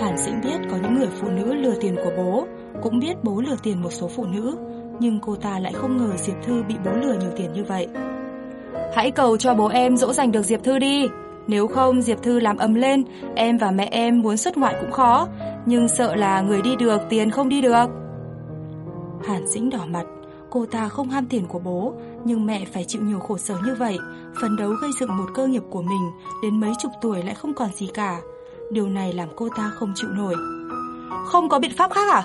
Hàn Dĩnh biết có những người phụ nữ lừa tiền của bố, cũng biết bố lừa tiền một số phụ nữ, nhưng cô ta lại không ngờ Diệp Thư bị bố lừa nhiều tiền như vậy. Hãy cầu cho bố em dỗ dành được Diệp Thư đi, nếu không Diệp Thư làm ấm lên, em và mẹ em muốn xuất ngoại cũng khó, nhưng sợ là người đi được tiền không đi được. Hàn Dĩnh đỏ mặt, cô ta không ham tiền của bố, nhưng mẹ phải chịu nhiều khổ sở như vậy, phấn đấu gây dựng một cơ nghiệp của mình, đến mấy chục tuổi lại không còn gì cả. Điều này làm cô ta không chịu nổi Không có biện pháp khác à?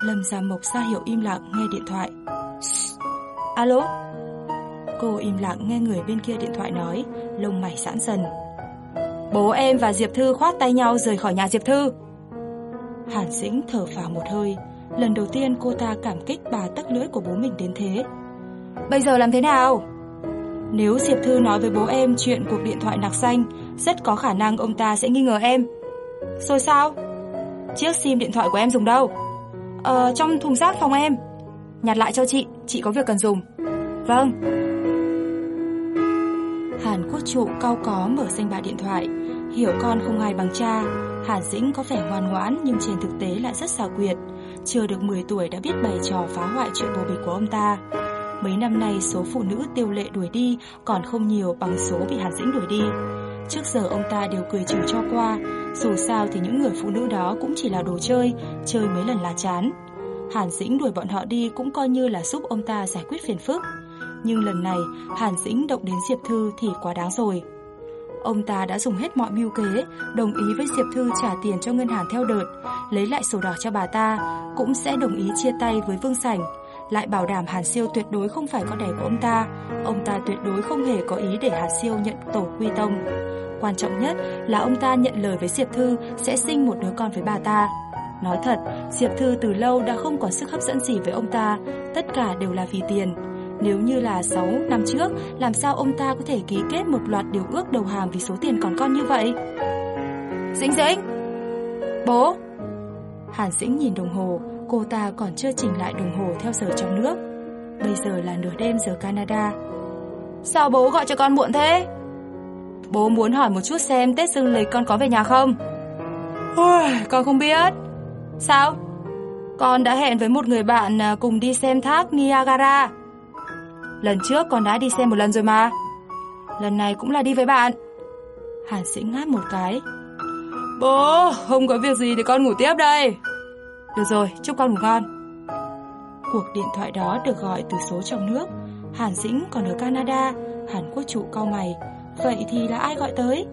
Lâm Gia Mộc ra hiệu im lặng nghe điện thoại Alo? Cô im lặng nghe người bên kia điện thoại nói Lông mày giãn dần Bố em và Diệp Thư khoát tay nhau rời khỏi nhà Diệp Thư Hàn Dĩnh thở phào một hơi Lần đầu tiên cô ta cảm kích bà tắc lưỡi của bố mình đến thế Bây giờ làm thế nào? Nếu Diệp Thư nói với bố em chuyện cuộc điện thoại nặc danh, rất có khả năng ông ta sẽ nghi ngờ em. Rồi sao? Chiếc sim điện thoại của em dùng đâu? Ờ, trong thùng rác phòng em. Nhặt lại cho chị, chị có việc cần dùng. Vâng. Hàn Quốc Trụ cao có mở danh bạ điện thoại, hiểu con không ai bằng cha. Hàn Dĩnh có vẻ ngoan ngoãn nhưng trên thực tế lại rất xảo quyệt. Chưa được 10 tuổi đã biết bày trò phá hoại chuyện bồ bịch của ông ta. Mấy năm nay số phụ nữ tiêu lệ đuổi đi còn không nhiều bằng số bị Hàn Dĩnh đuổi đi. Trước giờ ông ta đều cười trừ cho qua, dù sao thì những người phụ nữ đó cũng chỉ là đồ chơi, chơi mấy lần là chán. Hàn Dĩnh đuổi bọn họ đi cũng coi như là giúp ông ta giải quyết phiền phức. Nhưng lần này, Hàn Dĩnh động đến Diệp Thư thì quá đáng rồi. Ông ta đã dùng hết mọi mưu kế, đồng ý với Diệp Thư trả tiền cho ngân hàng theo đợt, lấy lại sổ đỏ cho bà ta, cũng sẽ đồng ý chia tay với Vương Sảnh, lại bảo đảm Hàn Siêu tuyệt đối không phải con đẻ của ông ta, ông ta tuyệt đối không hề có ý để Hàn Siêu nhận tổ quy tông. Quan trọng nhất là ông ta nhận lời với Diệp Thư sẽ sinh một đứa con với bà ta. Nói thật, Diệp Thư từ lâu đã không có sức hấp dẫn gì với ông ta, tất cả đều là vì tiền. Nếu như là 6 năm trước, làm sao ông ta có thể ký kết một loạt điều ước đầu hàng vì số tiền còn con như vậy? Dĩnh Dĩnh! Bố! Hàn Dĩnh nhìn đồng hồ, cô ta còn chưa chỉnh lại đồng hồ theo giờ trong nước. Bây giờ là nửa đêm giờ Canada. Sao bố gọi cho con muộn thế? Bố muốn hỏi một chút xem Tết dương lịch con có về nhà không? Ôi, con không biết. Sao? Con đã hẹn với một người bạn à, cùng đi xem thác Niagara. Lần trước con đã đi xem một lần rồi mà. Lần này cũng là đi với bạn. Hàn sĩ ngáp một cái. Bố, không có việc gì thì con ngủ tiếp đây. Được rồi, chúc con ngủ ngon. Cuộc điện thoại đó được gọi từ số trong nước. Hàn Dĩnh còn ở Canada, Hàn Quốc trụ cao mày. Vậy thì là ai gọi tới?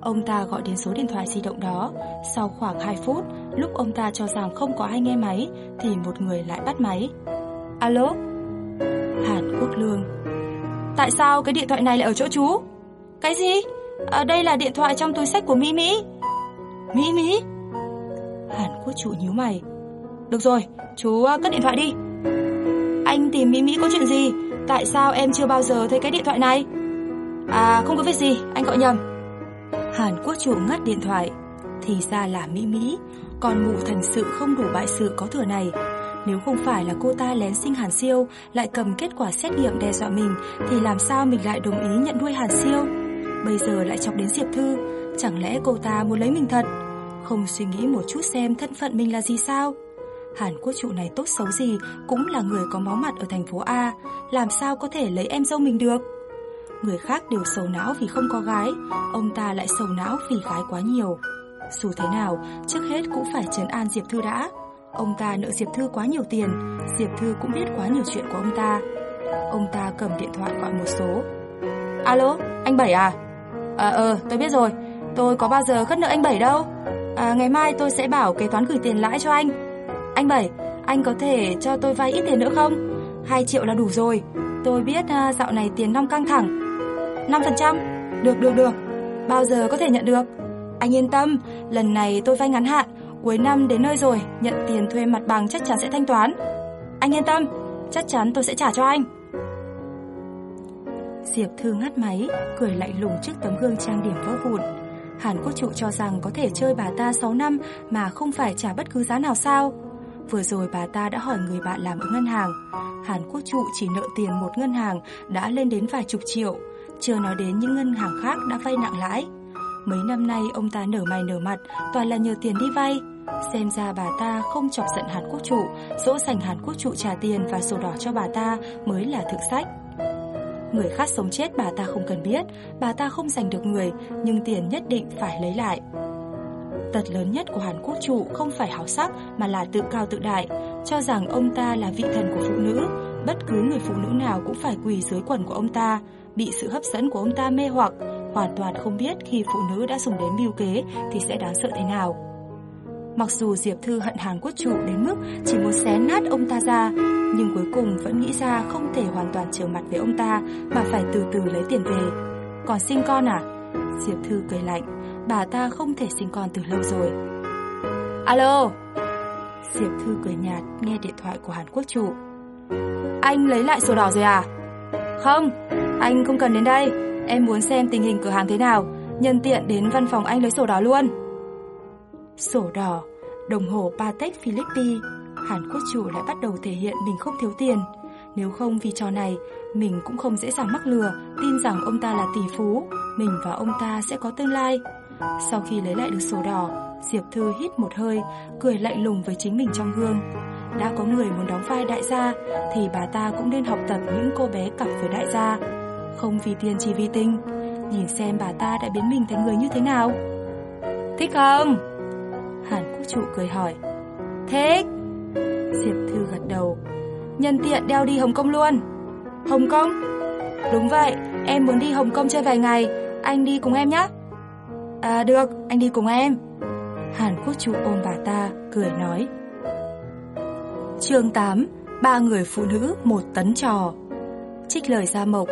Ông ta gọi đến số điện thoại di động đó. Sau khoảng 2 phút, lúc ông ta cho rằng không có ai nghe máy, thì một người lại bắt máy. Alo? Hàn Quốc Lương. Tại sao cái điện thoại này lại ở chỗ chú? Cái gì? À, đây là điện thoại trong túi sách của Mỹ Mỹ. Mỹ Mỹ? Hàn Quốc trụ nhíu mày. Được rồi, chú à, cất điện thoại đi. Anh tìm Mỹ Mỹ có chuyện gì? Tại sao em chưa bao giờ thấy cái điện thoại này? À, không có việc gì, anh gọi nhầm. Hàn Quốc chủ ngắt điện thoại. Thì ra là Mỹ Mỹ, còn mụ thành sự không đủ bại sự có thừa này. Nếu không phải là cô ta lén sinh Hàn Siêu, lại cầm kết quả xét nghiệm đe dọa mình, thì làm sao mình lại đồng ý nhận nuôi Hàn Siêu? Bây giờ lại chọc đến Diệp Thư, chẳng lẽ cô ta muốn lấy mình thật? Không suy nghĩ một chút xem thân phận mình là gì sao? Hàn quốc trụ này tốt xấu gì cũng là người có máu mặt ở thành phố A, làm sao có thể lấy em dâu mình được? Người khác đều sầu não vì không có gái, ông ta lại sầu não vì gái quá nhiều. Dù thế nào, trước hết cũng phải trấn an Diệp Thư đã. Ông ta nợ Diệp Thư quá nhiều tiền, Diệp Thư cũng biết quá nhiều chuyện của ông ta. Ông ta cầm điện thoại gọi một số. Alo, anh Bảy à? À ờ, tôi biết rồi. Tôi có bao giờ khất nợ anh Bảy đâu. À, ngày mai tôi sẽ bảo kế toán gửi tiền lãi cho anh. Anh Bảy, anh có thể cho tôi vay ít tiền nữa không? 2 triệu là đủ rồi. Tôi biết à, dạo này tiền nong căng thẳng. 5%? Được, được, được. Bao giờ có thể nhận được? Anh yên tâm, lần này tôi vay ngắn hạn, cuối năm đến nơi rồi, nhận tiền thuê mặt bằng chắc chắn sẽ thanh toán. Anh yên tâm, chắc chắn tôi sẽ trả cho anh. Diệp Thư ngắt máy, cười lạnh lùng trước tấm gương trang điểm vỡ vụn. Hàn Quốc Trụ cho rằng có thể chơi bà ta 6 năm mà không phải trả bất cứ giá nào sao. Vừa rồi bà ta đã hỏi người bạn làm ở ngân hàng. Hàn Quốc Trụ chỉ nợ tiền một ngân hàng đã lên đến vài chục triệu, chưa nói đến những ngân hàng khác đã vay nặng lãi. Mấy năm nay ông ta nở mày nở mặt, toàn là nhờ tiền đi vay. Xem ra bà ta không chọc giận Hàn Quốc Trụ, dỗ dành Hàn Quốc Trụ trả tiền và sổ đỏ cho bà ta mới là thực sách. Người khác sống chết bà ta không cần biết, bà ta không giành được người, nhưng tiền nhất định phải lấy lại. Tật lớn nhất của Hàn Quốc trụ không phải hào sắc mà là tự cao tự đại, cho rằng ông ta là vị thần của phụ nữ, bất cứ người phụ nữ nào cũng phải quỳ dưới quần của ông ta, bị sự hấp dẫn của ông ta mê hoặc, hoàn toàn không biết khi phụ nữ đã dùng đến mưu kế thì sẽ đáng sợ thế nào. Mặc dù Diệp Thư hận Hàn Quốc trụ đến mức chỉ muốn xé nát ông ta ra, nhưng cuối cùng vẫn nghĩ ra không thể hoàn toàn trở mặt với ông ta mà phải từ từ lấy tiền về. Còn sinh con à? Diệp Thư cười lạnh, bà ta không thể sinh con từ lâu rồi. Alo! Diệp Thư cười nhạt nghe điện thoại của Hàn Quốc chủ. Anh lấy lại sổ đỏ rồi à? Không, anh không cần đến đây. Em muốn xem tình hình cửa hàng thế nào, nhân tiện đến văn phòng anh lấy sổ đỏ luôn. Sổ đỏ, đồng hồ Patek Philippe, Hàn Quốc chủ lại bắt đầu thể hiện mình không thiếu tiền. Nếu không vì trò này, mình cũng không dễ dàng mắc lừa, tin rằng ông ta là tỷ phú, mình và ông ta sẽ có tương lai. Sau khi lấy lại được sổ đỏ, Diệp Thư hít một hơi, cười lạnh lùng với chính mình trong gương. Đã có người muốn đóng vai đại gia, thì bà ta cũng nên học tập những cô bé cặp với đại gia. Không vì tiền chỉ vì tình, nhìn xem bà ta đã biến mình thành người như thế nào. Thích không? Hàn Quốc Trụ cười hỏi. Thích. Diệp Thư gật đầu. Nhân tiện đeo đi Hồng Kông luôn. Hồng Kông? Đúng vậy, em muốn đi Hồng Kông chơi vài ngày, anh đi cùng em nhé. À được, anh đi cùng em. Hàn Quốc chu ôm bà ta, cười nói. Chương 8 Ba người phụ nữ, một tấn trò Trích lời ra Mộc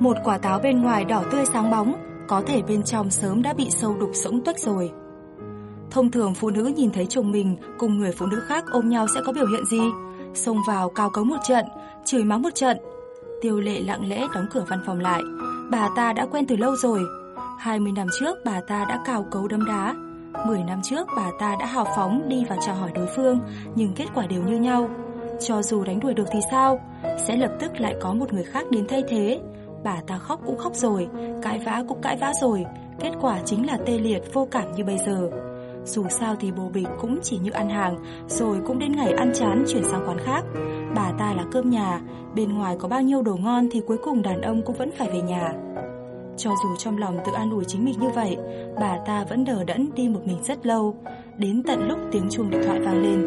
Một quả táo bên ngoài đỏ tươi sáng bóng Có thể bên trong sớm đã bị sâu đục sống tuếch rồi Thông thường phụ nữ nhìn thấy chồng mình cùng người phụ nữ khác ôm nhau sẽ có biểu hiện gì? Xông vào cao cấu một trận, chửi mắng một trận. Tiêu lệ lặng lẽ đóng cửa văn phòng lại. Bà ta đã quen từ lâu rồi. 20 năm trước bà ta đã cào cấu đấm đá. 10 năm trước bà ta đã hào phóng đi và chào hỏi đối phương, nhưng kết quả đều như nhau. Cho dù đánh đuổi được thì sao, sẽ lập tức lại có một người khác đến thay thế. Bà ta khóc cũng khóc rồi, cãi vã cũng cãi vã rồi, kết quả chính là tê liệt vô cảm như bây giờ. Dù sao thì bồ bịch cũng chỉ như ăn hàng Rồi cũng đến ngày ăn chán chuyển sang quán khác Bà ta là cơm nhà Bên ngoài có bao nhiêu đồ ngon Thì cuối cùng đàn ông cũng vẫn phải về nhà cho dù trong lòng tự an ủi chính mình như vậy, Bà ta vẫn đờ đẫn đi một mình rất lâu, Đến tận lúc tiếng chuông điện thoại vang lên.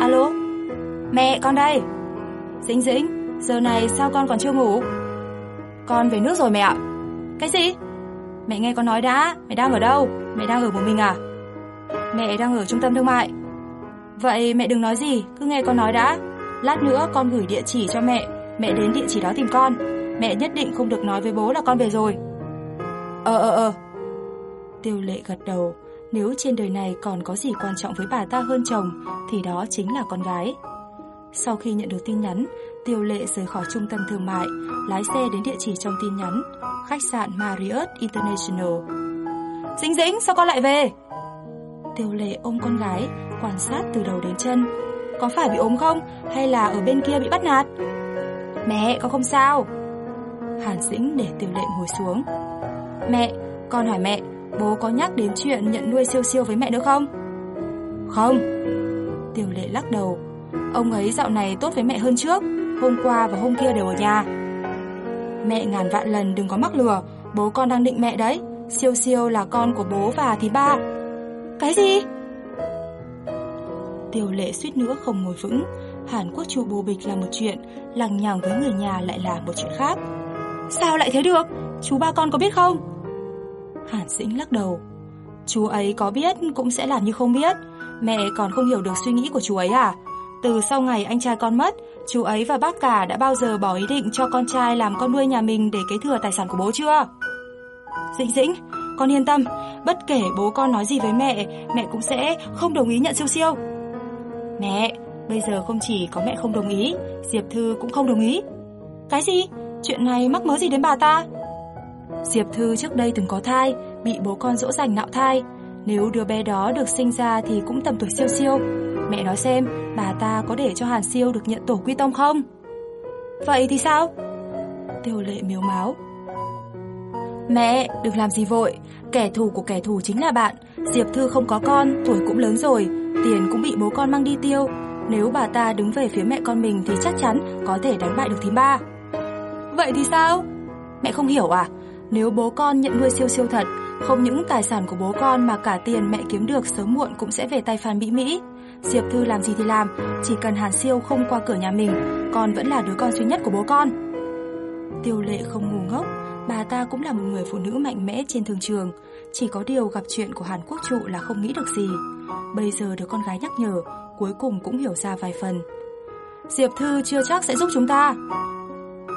Alo? Mẹ, con đây. Dĩnh dĩnh, Giờ này sao con còn chưa ngủ? Con về nước rồi mẹ ạ. Cái gì? Mẹ nghe con nói đã, Mẹ đang ở đâu? Mẹ đang ở một mình à? Mẹ đang ở trung tâm thương mại. Vậy mẹ đừng nói gì, Cứ nghe con nói đã. Lát nữa con gửi địa chỉ cho mẹ Mẹ đến địa chỉ đó tìm con. Mẹ nhất định không được nói với bố là con về rồi Ờ ờ ờ Tiêu lệ gật đầu Nếu trên đời này còn có gì quan trọng với bà ta hơn chồng Thì đó chính là con gái Sau khi nhận được tin nhắn Tiêu lệ rời khỏi trung tâm thương mại Lái xe đến địa chỉ trong tin nhắn Khách sạn Marriott International Dĩnh dĩnh sao con lại về Tiêu lệ ôm con gái, quan sát từ đầu đến chân. Có phải bị ốm không? Hay là ở bên kia bị bắt nạt? Mẹ, con không sao. Hàn Dĩnh để Tiêu lệ ngồi xuống. Mẹ, con hỏi mẹ, bố có nhắc đến chuyện nhận nuôi siêu siêu với mẹ nữa không? Không. Tiêu lệ lắc đầu. Ông ấy dạo này tốt với mẹ hơn trước, hôm qua và hôm kia đều ở nhà. Mẹ ngàn vạn lần đừng có mắc lừa, bố con đang định mẹ đấy. Siêu siêu là con của bố và thì ba. Cái gì? Tiêu lệ suýt nữa không ngồi vững. Hàn Quốc chu bù bịch là một chuyện, lằng nhằng với người nhà lại là một chuyện khác. Sao lại thế được? Chú ba con có biết không? Hàn Dĩnh lắc đầu. Chú ấy có biết cũng sẽ làm như không biết. Mẹ còn không hiểu được suy nghĩ của chú ấy à? Từ sau ngày anh trai con mất, chú ấy và bác cả đã bao giờ bỏ ý định cho con trai làm con nuôi nhà mình để kế thừa tài sản của bố chưa? Dĩnh Dĩnh, con yên tâm, bất kể bố con nói gì với mẹ, mẹ cũng sẽ không đồng ý nhận siêu siêu. Mẹ, bây giờ không chỉ có mẹ không đồng ý, Diệp Thư cũng không đồng ý. Cái gì? Chuyện này mắc mớ gì đến bà ta? Diệp Thư trước đây từng có thai, bị bố con dỗ dành nạo thai. Nếu đứa bé đó được sinh ra thì cũng tầm tuổi siêu siêu. Mẹ nói xem, bà ta có để cho Hàn siêu được nhận tổ quy tông không? Vậy thì sao? Tiêu lệ miếu máu. Mẹ, đừng làm gì vội, kẻ thù của kẻ thù chính là bạn. Diệp Thư không có con, tuổi cũng lớn rồi, tiền cũng bị bố con mang đi tiêu. Nếu bà ta đứng về phía mẹ con mình thì chắc chắn có thể đánh bại được thím ba. Vậy thì sao? Mẹ không hiểu à? Nếu bố con nhận nuôi siêu siêu thật, không những tài sản của bố con mà cả tiền mẹ kiếm được sớm muộn cũng sẽ về tay Phan Mỹ Mỹ. Diệp Thư làm gì thì làm, chỉ cần Hàn Siêu không qua cửa nhà mình, con vẫn là đứa con duy nhất của bố con. Tiêu lệ không ngu ngốc, bà ta cũng là một người phụ nữ mạnh mẽ trên thường trường. Chỉ có điều gặp chuyện của Hàn Quốc trụ là không nghĩ được gì. Bây giờ được con gái nhắc nhở, cuối cùng cũng hiểu ra vài phần. Diệp Thư chưa chắc sẽ giúp chúng ta.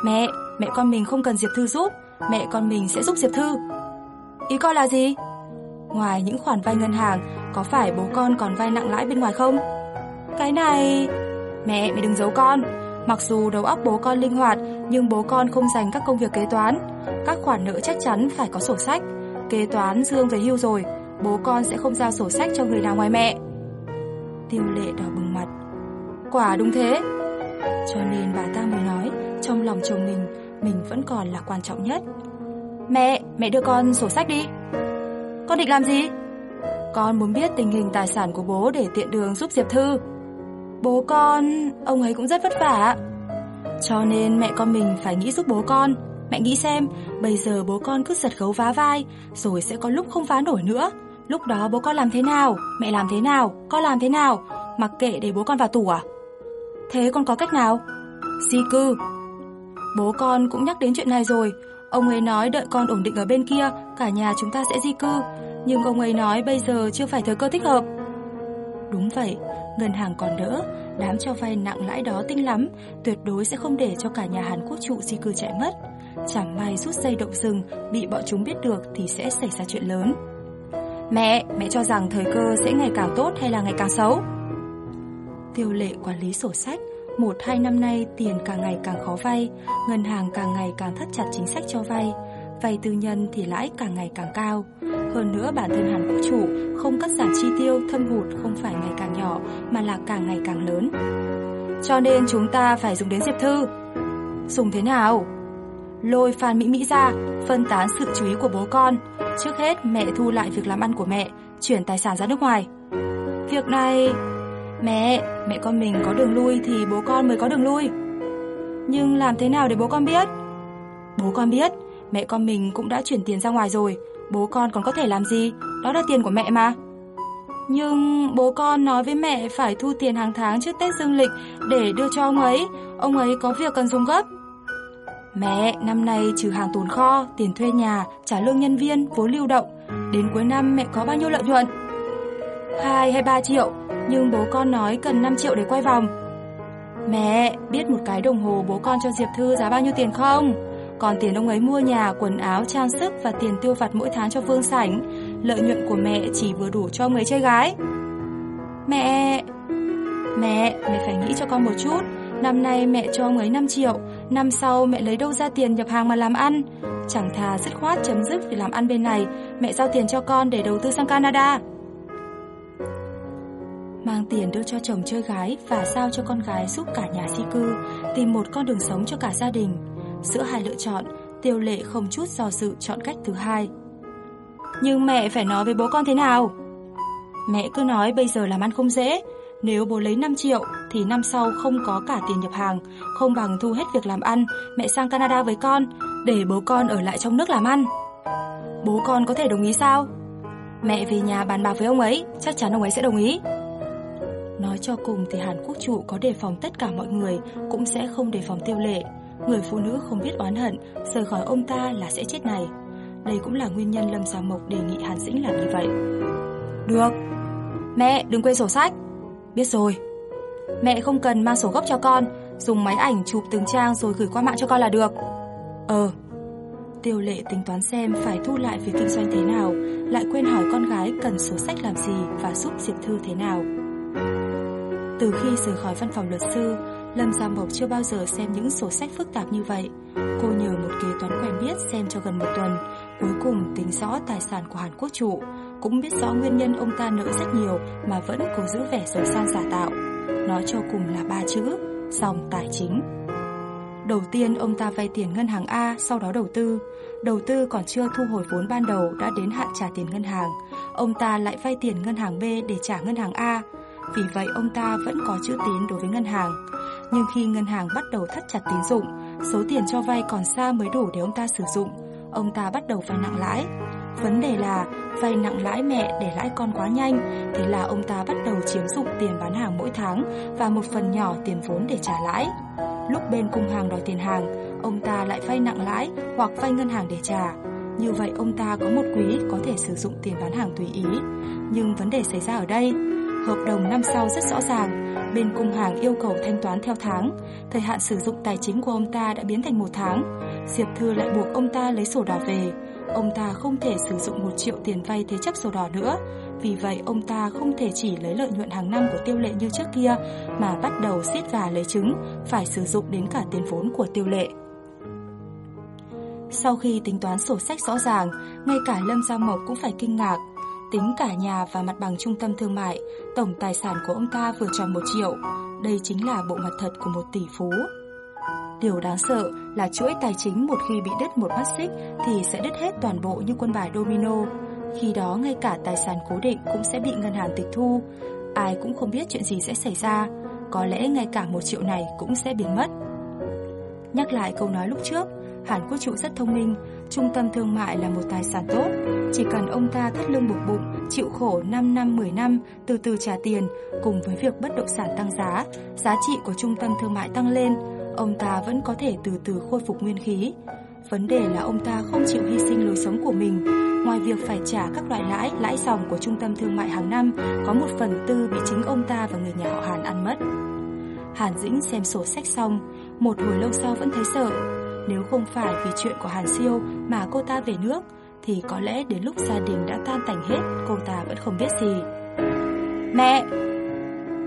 Mẹ, mẹ con mình không cần Diệp Thư giúp, mẹ con mình sẽ giúp Diệp Thư. Ý con là gì? Ngoài những khoản vay ngân hàng, có phải bố con còn vay nặng lãi bên ngoài không? Cái này... Mẹ, mẹ đừng giấu con. Mặc dù đầu óc bố con linh hoạt, nhưng bố con không dành các công việc kế toán. Các khoản nợ chắc chắn phải có sổ sách. Kế toán Dương về hưu rồi, bố con sẽ không giao sổ sách cho người nào ngoài mẹ. Tiêu lệ đỏ bừng mặt. Quả đúng thế. Cho nên bà ta mới nói, trong lòng chồng mình, mình vẫn còn là quan trọng nhất. Mẹ, mẹ đưa con sổ sách đi. Con định làm gì? Con muốn biết tình hình tài sản của bố để tiện đường giúp Diệp Thư. Bố con, ông ấy cũng rất vất vả. Cho nên mẹ con mình phải nghĩ giúp bố con. Mẹ nghĩ xem, bây giờ bố con cứ giật gấu vá vai, rồi sẽ có lúc không vá nổi nữa. Lúc đó bố con làm thế nào, mẹ làm thế nào, con làm thế nào, mặc kệ để bố con vào tù à? Thế con có cách nào? Di cư. Bố con cũng nhắc đến chuyện này rồi, Ông ấy nói đợi con ổn định ở bên kia, cả nhà chúng ta sẽ di cư. Nhưng ông ấy nói bây giờ chưa phải thời cơ thích hợp. Đúng vậy, ngân hàng còn đỡ, đám cho vay nặng lãi đó tinh lắm, tuyệt đối sẽ không để cho cả nhà Hàn Quốc trụ di cư chạy mất. Chẳng may rút dây động rừng, bị bọn chúng biết được thì sẽ xảy ra chuyện lớn. Mẹ, mẹ cho rằng thời cơ sẽ ngày càng tốt hay là ngày càng xấu? Tiêu lệ quản lý sổ sách, một hai năm nay tiền càng ngày càng khó vay, ngân hàng càng ngày càng thắt chặt chính sách cho vay, vay tư nhân thì lãi càng ngày càng cao. Hơn nữa bản thân Hàn Quốc chủ không cắt giảm chi tiêu thâm hụt không phải ngày càng nhỏ mà là càng ngày càng lớn. Cho nên chúng ta phải dùng đến Diệp Thư. Dùng thế nào? Lôi Phan Mỹ Mỹ ra, phân tán sự chú ý của bố con. Trước hết mẹ thu lại việc làm ăn của mẹ, chuyển tài sản ra nước ngoài. Việc này Mẹ, mẹ con mình có đường lui thì bố con mới có đường lui. Nhưng làm thế nào để bố con biết? Bố con biết, mẹ con mình cũng đã chuyển tiền ra ngoài rồi, bố con còn có thể làm gì? Đó là tiền của mẹ mà. Nhưng bố con nói với mẹ phải thu tiền hàng tháng trước Tết Dương lịch để đưa cho ông ấy, ông ấy có việc cần dùng gấp. Mẹ, năm nay trừ hàng tồn kho, tiền thuê nhà, trả lương nhân viên, vốn lưu động, đến cuối năm mẹ có bao nhiêu lợi nhuận? 2 hay 3 triệu, nhưng bố con nói cần 5 triệu để quay vòng. Mẹ, biết một cái đồng hồ bố con cho Diệp Thư giá bao nhiêu tiền không? Còn tiền ông ấy mua nhà, quần áo, trang sức và tiền tiêu vặt mỗi tháng cho Vương Sảnh, lợi nhuận của mẹ chỉ vừa đủ cho ông ấy chơi gái. Mẹ... Mẹ, mẹ phải nghĩ cho con một chút. Năm nay mẹ cho ông ấy 5 triệu, năm sau mẹ lấy đâu ra tiền nhập hàng mà làm ăn? Chẳng thà dứt khoát chấm dứt việc làm ăn bên này, mẹ giao tiền cho con để đầu tư sang Canada mang tiền đưa cho chồng chơi gái và giao cho con gái giúp cả nhà di cư, tìm một con đường sống cho cả gia đình. Giữa hai lựa chọn, tiêu lệ không chút do dự chọn cách thứ hai. Nhưng mẹ phải nói với bố con thế nào? Mẹ cứ nói bây giờ làm ăn không dễ, nếu bố lấy 5 triệu thì năm sau không có cả tiền nhập hàng, không bằng thu hết việc làm ăn, mẹ sang Canada với con, để bố con ở lại trong nước làm ăn. Bố con có thể đồng ý sao? Mẹ về nhà bàn bạc với ông ấy, chắc chắn ông ấy sẽ đồng ý. Nói cho cùng thì Hàn Quốc chủ có đề phòng tất cả mọi người cũng sẽ không đề phòng tiêu lệ. Người phụ nữ không biết oán hận, rời khỏi ông ta là sẽ chết này. Đây cũng là nguyên nhân Lâm Gia Mộc đề nghị Hàn Dĩnh làm như vậy. Được. Mẹ, đừng quên sổ sách. Biết rồi. Mẹ không cần mang sổ gốc cho con, dùng máy ảnh chụp từng trang rồi gửi qua mạng cho con là được. Ờ. Tiêu lệ tính toán xem phải thu lại việc kinh doanh thế nào, lại quên hỏi con gái cần sổ sách làm gì và giúp Diệp Thư thế nào. Từ khi rời khỏi văn phòng luật sư, Lâm Gia Mộc chưa bao giờ xem những sổ sách phức tạp như vậy. Cô nhờ một kế toán quen biết xem cho gần một tuần, cuối cùng tính rõ tài sản của Hàn Quốc chủ, cũng biết rõ nguyên nhân ông ta nợ rất nhiều mà vẫn cố giữ vẻ giàu sang giả tạo. Nói cho cùng là ba chữ, dòng tài chính. Đầu tiên ông ta vay tiền ngân hàng A, sau đó đầu tư. Đầu tư còn chưa thu hồi vốn ban đầu đã đến hạn trả tiền ngân hàng. Ông ta lại vay tiền ngân hàng B để trả ngân hàng A. Vì vậy ông ta vẫn có chữ tín đối với ngân hàng. Nhưng khi ngân hàng bắt đầu thắt chặt tín dụng, số tiền cho vay còn xa mới đủ để ông ta sử dụng. Ông ta bắt đầu vay nặng lãi. Vấn đề là vay nặng lãi mẹ để lãi con quá nhanh, thế là ông ta bắt đầu chiếm dụng tiền bán hàng mỗi tháng và một phần nhỏ tiền vốn để trả lãi. Lúc bên cung hàng đòi tiền hàng, ông ta lại vay nặng lãi hoặc vay ngân hàng để trả. Như vậy ông ta có một quý có thể sử dụng tiền bán hàng tùy ý. Nhưng vấn đề xảy ra ở đây, hợp đồng năm sau rất rõ ràng, bên cung hàng yêu cầu thanh toán theo tháng, thời hạn sử dụng tài chính của ông ta đã biến thành một tháng. Diệp Thư lại buộc ông ta lấy sổ đỏ về, ông ta không thể sử dụng một triệu tiền vay thế chấp sổ đỏ nữa. Vì vậy ông ta không thể chỉ lấy lợi nhuận hàng năm của tiêu lệ như trước kia mà bắt đầu siết gà lấy trứng, phải sử dụng đến cả tiền vốn của tiêu lệ. Sau khi tính toán sổ sách rõ ràng, ngay cả Lâm Gia Mộc cũng phải kinh ngạc. Tính cả nhà và mặt bằng trung tâm thương mại, tổng tài sản của ông ta vừa tròn một triệu. Đây chính là bộ mặt thật của một tỷ phú. Điều đáng sợ là chuỗi tài chính một khi bị đứt một mắt xích thì sẽ đứt hết toàn bộ như quân bài domino. Khi đó ngay cả tài sản cố định cũng sẽ bị ngân hàng tịch thu. Ai cũng không biết chuyện gì sẽ xảy ra. Có lẽ ngay cả một triệu này cũng sẽ biến mất. Nhắc lại câu nói lúc trước, Hàn Quốc trụ rất thông minh, trung tâm thương mại là một tài sản tốt. Chỉ cần ông ta thắt lưng buộc bụng, chịu khổ 5 năm 10 năm, từ từ trả tiền, cùng với việc bất động sản tăng giá, giá trị của trung tâm thương mại tăng lên, ông ta vẫn có thể từ từ khôi phục nguyên khí. Vấn đề là ông ta không chịu hy sinh lối sống của mình. Ngoài việc phải trả các loại lãi, lãi dòng của trung tâm thương mại hàng năm, có một phần tư bị chính ông ta và người nhà họ Hàn ăn mất. Hàn Dĩnh xem sổ sách xong, một hồi lâu sau vẫn thấy sợ. Nếu không phải vì chuyện của Hàn Siêu mà cô ta về nước, thì có lẽ đến lúc gia đình đã tan tành hết, cô ta vẫn không biết gì. Mẹ!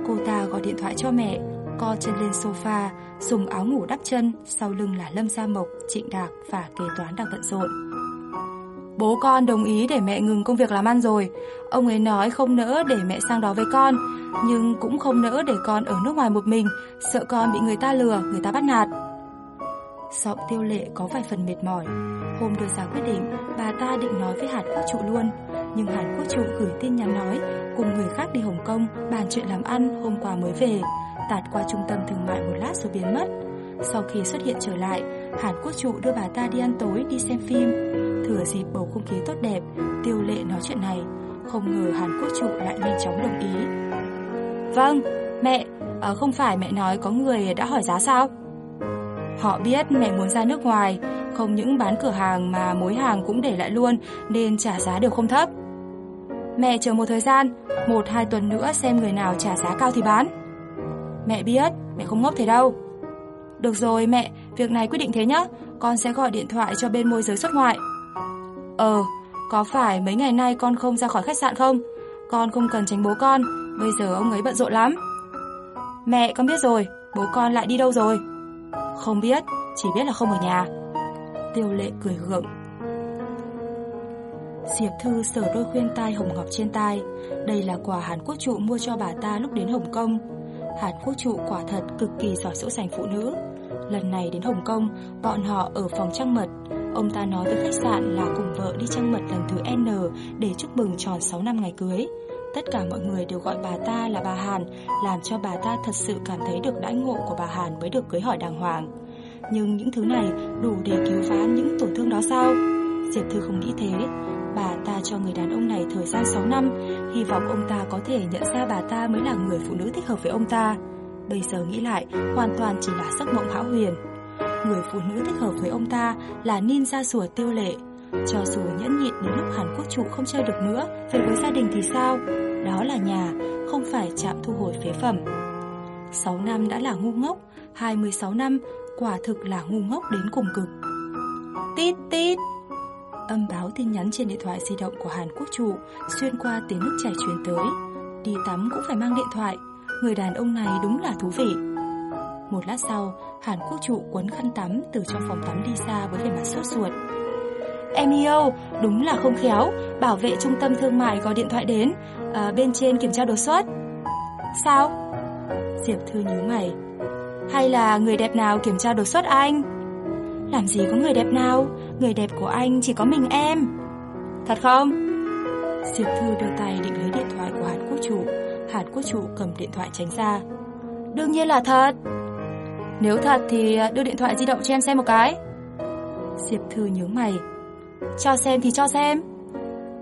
Cô ta gọi điện thoại cho mẹ, co chân lên sofa, dùng áo ngủ đắp chân, sau lưng là Lâm Gia Mộc, Trịnh Đạc và kế toán đang bận rộn. Bố con đồng ý để mẹ ngừng công việc làm ăn rồi. Ông ấy nói không nỡ để mẹ sang đó với con, nhưng cũng không nỡ để con ở nước ngoài một mình, sợ con bị người ta lừa, người ta bắt nạt. Giọng tiêu lệ có vài phần mệt mỏi. Hôm đưa ra quyết định, bà ta định nói với Hàn Quốc Trụ luôn. Nhưng Hàn Quốc Trụ gửi tin nhắn nói, cùng người khác đi Hồng Kông, bàn chuyện làm ăn hôm qua mới về tạt qua trung tâm thương mại một lát rồi biến mất. Sau khi xuất hiện trở lại, Hàn Quốc trụ đưa bà ta đi ăn tối, đi xem phim. Thừa dịp bầu không khí tốt đẹp, tiêu lệ nói chuyện này. Không ngờ Hàn Quốc trụ lại nhanh chóng đồng ý. Vâng, mẹ, à, không phải mẹ nói có người đã hỏi giá sao? Họ biết mẹ muốn ra nước ngoài, không những bán cửa hàng mà mối hàng cũng để lại luôn nên trả giá đều không thấp. Mẹ chờ một thời gian, một hai tuần nữa xem người nào trả giá cao thì bán. Mẹ biết, mẹ không ngốc thế đâu. Được rồi mẹ, việc này quyết định thế nhá, con sẽ gọi điện thoại cho bên môi giới xuất ngoại. Ờ, có phải mấy ngày nay con không ra khỏi khách sạn không? Con không cần tránh bố con, bây giờ ông ấy bận rộn lắm. Mẹ, con biết rồi, bố con lại đi đâu rồi? Không biết, chỉ biết là không ở nhà. Tiêu lệ cười gượng. Diệp Thư sờ đôi khuyên tai hồng ngọc trên tai. Đây là quà Hàn Quốc trụ mua cho bà ta lúc đến Hồng Kông. Hàn Quốc trụ quả thật cực kỳ giỏi dỗ dành phụ nữ. Lần này đến Hồng Kông, bọn họ ở phòng trăng mật. Ông ta nói với khách sạn là cùng vợ đi trăng mật lần thứ N để chúc mừng tròn 6 năm ngày cưới. Tất cả mọi người đều gọi bà ta là bà Hàn, làm cho bà ta thật sự cảm thấy được đãi ngộ của bà Hàn mới được cưới hỏi đàng hoàng. Nhưng những thứ này đủ để cứu vãn những tổn thương đó sao? Diệp Thư không nghĩ thế. Bà ta cho người đàn ông này thời gian 6 năm, hy vọng ông ta có thể nhận ra bà ta mới là người phụ nữ thích hợp với ông ta. Bây giờ nghĩ lại, hoàn toàn chỉ là giấc mộng hão huyền. Người phụ nữ thích hợp với ông ta là ninja sủa tiêu lệ. Cho dù nhẫn nhịn đến lúc Hàn Quốc trụ không chơi được nữa, về với gia đình thì sao? Đó là nhà, không phải chạm thu hồi phế phẩm. 6 năm đã là ngu ngốc, 26 năm quả thực là ngu ngốc đến cùng cực. Tít tít Âm báo tin nhắn trên điện thoại di động của Hàn Quốc trụ xuyên qua tiếng nước chảy truyền tới. Đi tắm cũng phải mang điện thoại, người đàn ông này đúng là thú vị. Một lát sau, Hàn Quốc trụ quấn khăn tắm từ trong phòng tắm đi ra với vẻ mặt sốt ruột. Em yêu, đúng là không khéo, bảo vệ trung tâm thương mại gọi điện thoại đến, à, bên trên kiểm tra đột xuất. Sao? Diệp Thư nhíu mày. Hay là người đẹp nào kiểm tra đột xuất anh? Làm gì có người đẹp nào, người đẹp của anh chỉ có mình em. Thật không? Diệp Thư đưa tay định lấy điện thoại của Hàn Quốc chủ, Hàn Quốc chủ cầm điện thoại tránh ra. Đương nhiên là thật. Nếu thật thì đưa điện thoại di động cho em xem một cái. Diệp Thư nhướng mày. Cho xem thì cho xem.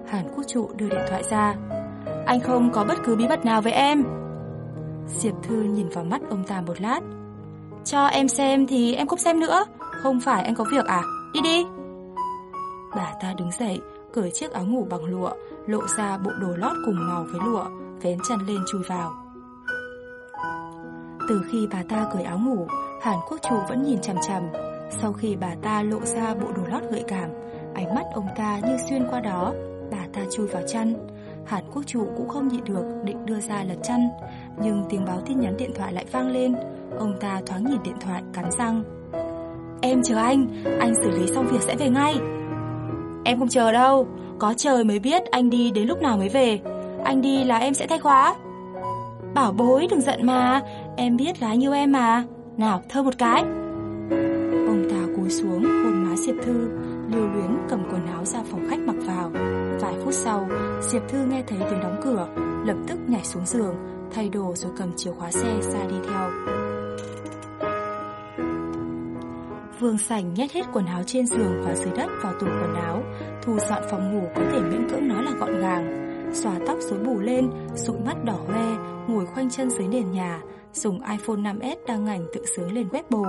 Hàn Quốc trụ đưa điện thoại ra. Anh không có bất cứ bí mật nào với em. Diệp Thư nhìn vào mắt ông ta một lát. Cho em xem thì em không xem nữa. Không phải anh có việc à? Đi đi. Bà ta đứng dậy, cởi chiếc áo ngủ bằng lụa, lộ ra bộ đồ lót cùng màu với lụa, vén chăn lên chui vào. Từ khi bà ta cởi áo ngủ, Hàn Quốc trụ vẫn nhìn chằm chằm. Sau khi bà ta lộ ra bộ đồ lót gợi cảm, ánh mắt ông ta như xuyên qua đó, bà ta chui vào chăn. Hàn Quốc chủ cũng không nhịn được định đưa ra lật chăn, nhưng tiếng báo tin nhắn điện thoại lại vang lên. Ông ta thoáng nhìn điện thoại cắn răng. Em chờ anh, anh xử lý xong việc sẽ về ngay. Em không chờ đâu, có trời mới biết anh đi đến lúc nào mới về. Anh đi là em sẽ thay khóa. Bảo bối đừng giận mà, em biết là anh yêu em mà. Nào, thơ một cái. Ông ta cúi xuống hôn má Diệp Thư, lưu luyến cầm quần áo ra phòng khách mặc vào. Vài phút sau, Diệp Thư nghe thấy tiếng đóng cửa, lập tức nhảy xuống giường, thay đồ rồi cầm chìa khóa xe ra đi theo. Vương Sảnh nhét hết quần áo trên giường và dưới đất vào tủ quần áo, thu dọn phòng ngủ có thể miễn cưỡng nói là gọn gàng. Xòa tóc rối bù lên, sụi mắt đỏ hoe, ngồi khoanh chân dưới nền nhà, dùng iPhone 5S đăng ảnh tự sướng lên web bồ.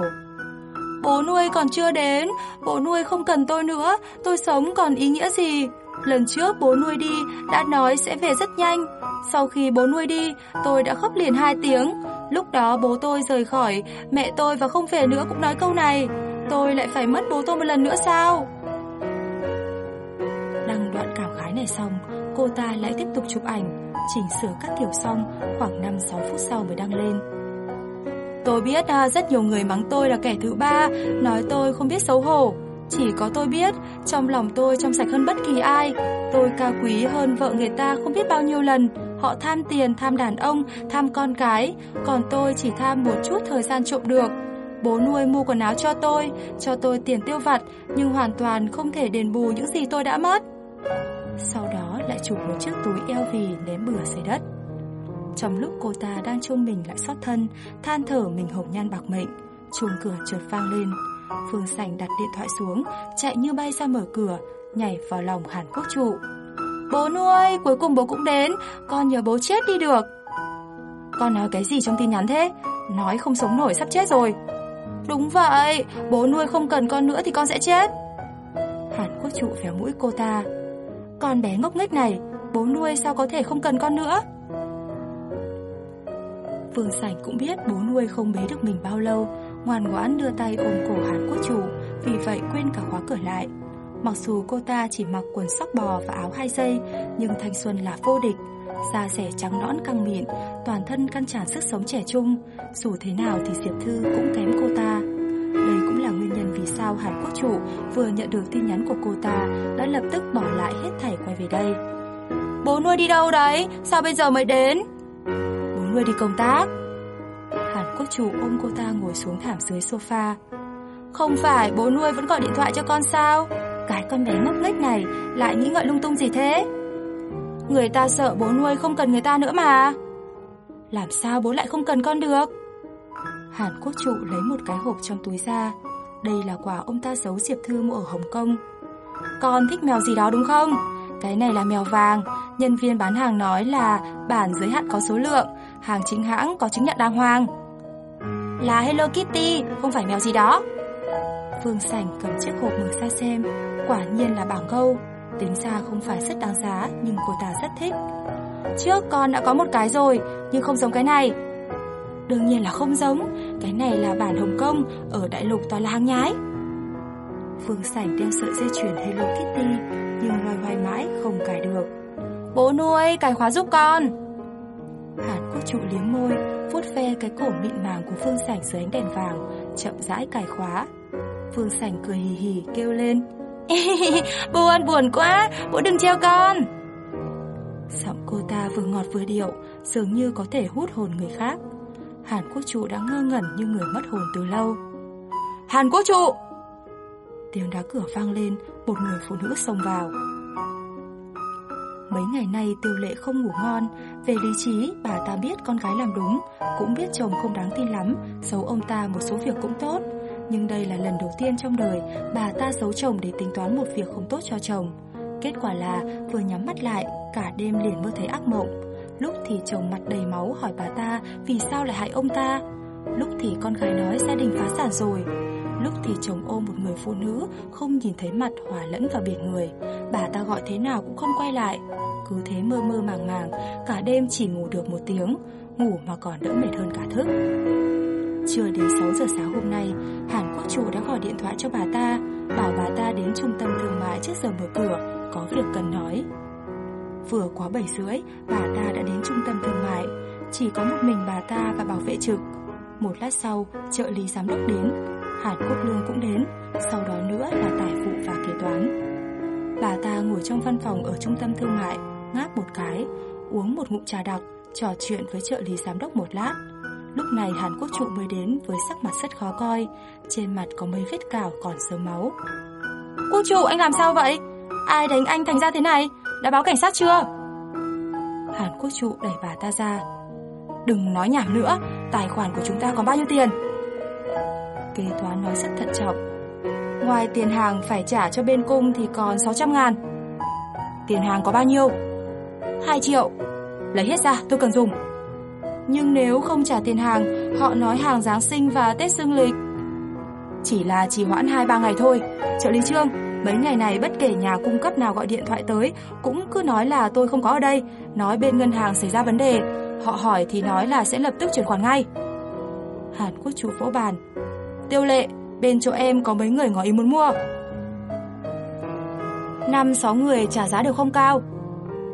Bố nuôi còn chưa đến, bố nuôi không cần tôi nữa, tôi sống còn ý nghĩa gì? Lần trước bố nuôi đi đã nói sẽ về rất nhanh. Sau khi bố nuôi đi, tôi đã khóc liền hai tiếng. Lúc đó bố tôi rời khỏi, mẹ tôi và không về nữa cũng nói câu này. Tôi lại phải mất bố tôi một lần nữa sao? Đăng đoạn cảm khái này xong, cô ta lại tiếp tục chụp ảnh, chỉnh sửa các kiểu xong, khoảng 5-6 phút sau mới đăng lên. Tôi biết à, rất nhiều người mắng tôi là kẻ thứ ba, nói tôi không biết xấu hổ. Chỉ có tôi biết, trong lòng tôi trong sạch hơn bất kỳ ai. Tôi cao quý hơn vợ người ta không biết bao nhiêu lần. Họ tham tiền, tham đàn ông, tham con cái, còn tôi chỉ tham một chút thời gian trộm được. Bố nuôi mua quần áo cho tôi, cho tôi tiền tiêu vặt, nhưng hoàn toàn không thể đền bù những gì tôi đã mất. Sau đó lại chụp một chiếc túi eo vì ném bừa dưới đất. Trong lúc cô ta đang chôn mình lại xót thân, than thở mình hồng nhan bạc mệnh, chuông cửa trượt vang lên. Phương Sành đặt điện thoại xuống, chạy như bay ra mở cửa, nhảy vào lòng Hàn Quốc trụ. Bố nuôi, cuối cùng bố cũng đến, con nhờ bố chết đi được. Con nói cái gì trong tin nhắn thế? Nói không sống nổi sắp chết rồi. Đúng vậy, bố nuôi không cần con nữa thì con sẽ chết. Hàn Quốc trụ véo mũi cô ta. Con bé ngốc nghếch này, bố nuôi sao có thể không cần con nữa? Vương Sảnh cũng biết bố nuôi không bế được mình bao lâu, ngoan ngoãn đưa tay ôm cổ Hàn Quốc chủ, vì vậy quên cả khóa cửa lại. Mặc dù cô ta chỉ mặc quần sóc bò và áo hai dây, nhưng thanh xuân là vô địch. Da rẻ trắng nõn căng mịn, toàn thân căn tràn sức sống trẻ trung. Dù thế nào thì Diệp Thư cũng kém cô ta. Đây cũng là nguyên nhân vì sao Hàn Quốc chủ vừa nhận được tin nhắn của cô ta đã lập tức bỏ lại hết thảy quay về đây. Bố nuôi đi đâu đấy? Sao bây giờ mới đến? Ngươi đi công tác. Hàn Quốc chủ ôm cô ta ngồi xuống thảm dưới sofa. Không phải bố nuôi vẫn gọi điện thoại cho con sao? Cái con bé ngốc nghếch này lại nghĩ ngợi lung tung gì thế? Người ta sợ bố nuôi không cần người ta nữa mà. Làm sao bố lại không cần con được? Hàn Quốc trụ lấy một cái hộp trong túi ra. Đây là quà ông ta giấu Diệp Thư mua ở Hồng Kông. Con thích mèo gì đó đúng không? Cái này là mèo vàng, nhân viên bán hàng nói là bản giới hạn có số lượng, hàng chính hãng có chứng nhận đàng hoàng. Là Hello Kitty, không phải mèo gì đó. Phương Sảnh cầm chiếc hộp mở ra xem, quả nhiên là bảng câu. Tính ra không phải rất đáng giá nhưng cô ta rất thích. Trước con đã có một cái rồi, nhưng không giống cái này. Đương nhiên là không giống, cái này là bản Hồng Kông, ở đại lục toàn là hàng nhái. Phương Sảnh đeo sợi dây chuyền Hello Kitty, nhưng loay hoay mãi không cài được. Bố nuôi, cài khóa giúp con. Hàn Quốc trụ liếm môi, vuốt ve cái cổ mịn màng của Phương Sảnh dưới ánh đèn vàng, chậm rãi cài khóa. Phương Sảnh cười hì hì kêu lên. buồn, buồn quá, bố đừng treo con. Giọng cô ta vừa ngọt vừa điệu, dường như có thể hút hồn người khác. Hàn Quốc trụ đã ngơ ngẩn như người mất hồn từ lâu. Hàn Quốc trụ! Tiếng đá cửa vang lên, một người phụ nữ xông vào. Mấy ngày nay tiêu lệ không ngủ ngon. Về lý trí, bà ta biết con gái làm đúng, Cũng biết chồng không đáng tin lắm, Giấu ông ta một số việc cũng tốt. Nhưng đây là lần đầu tiên trong đời Bà ta giấu chồng để tính toán một việc không tốt cho chồng. Kết quả là vừa nhắm mắt lại, Cả đêm liền mơ thấy ác mộng. Lúc thì chồng mặt đầy máu hỏi bà ta Vì sao lại hại ông ta. Lúc thì con gái nói gia đình phá sản rồi. Lúc thì chồng ôm một người phụ nữ, Không nhìn thấy mặt, hòa lẫn vào biển người. Bà ta gọi thế nào cũng không quay lại. Cứ thế mơ mơ màng màng, Cả đêm chỉ ngủ được một tiếng, Ngủ mà còn đỡ mệt hơn cả thức. Chưa đến 6 giờ sáng hôm nay, Hàn Quốc chủ đã gọi điện thoại cho bà ta, Bảo bà ta đến trung tâm thương mại trước giờ mở cửa, Có việc cần nói. Vừa quá 7 rưỡi, Bà ta đã đến trung tâm thương mại. Chỉ có một mình bà ta và bảo vệ trực. Một lát sau, trợ lý giám đốc đến. Hàn Quốc Lương cũng đến, sau đó nữa là tài vụ và kế toán. Bà ta ngồi trong văn phòng ở trung tâm thương mại, ngáp một cái, uống một ngụm trà đặc, trò chuyện với trợ lý giám đốc một lát. Lúc này Hàn Quốc Trụ mới đến với sắc mặt rất khó coi, trên mặt có mấy vết cào còn sớm máu. Quốc Trụ, anh làm sao vậy? Ai đánh anh thành ra thế này? Đã báo cảnh sát chưa? Hàn Quốc Trụ đẩy bà ta ra. Đừng nói nhảm nữa, tài khoản của chúng ta còn bao nhiêu tiền? Kế toán nói rất thận trọng. Ngoài tiền hàng phải trả cho bên cung thì còn 600 ngàn. Tiền hàng có bao nhiêu? 2 triệu. Lấy hết ra, tôi cần dùng. Nhưng nếu không trả tiền hàng, Họ nói hàng Giáng sinh và Tết dương lịch. Chỉ là trì hoãn 2-3 ngày thôi. Trợ lý Trương, Mấy ngày này bất kể nhà cung cấp nào gọi điện thoại tới, Cũng cứ nói là tôi không có ở đây. Nói bên ngân hàng xảy ra vấn đề. Họ hỏi thì nói là sẽ lập tức chuyển khoản ngay. Hàn Quốc chủ vỗ bàn. Tiêu lệ, bên chỗ em có mấy người ngỏ ý muốn mua. Năm sáu người trả giá đều không cao.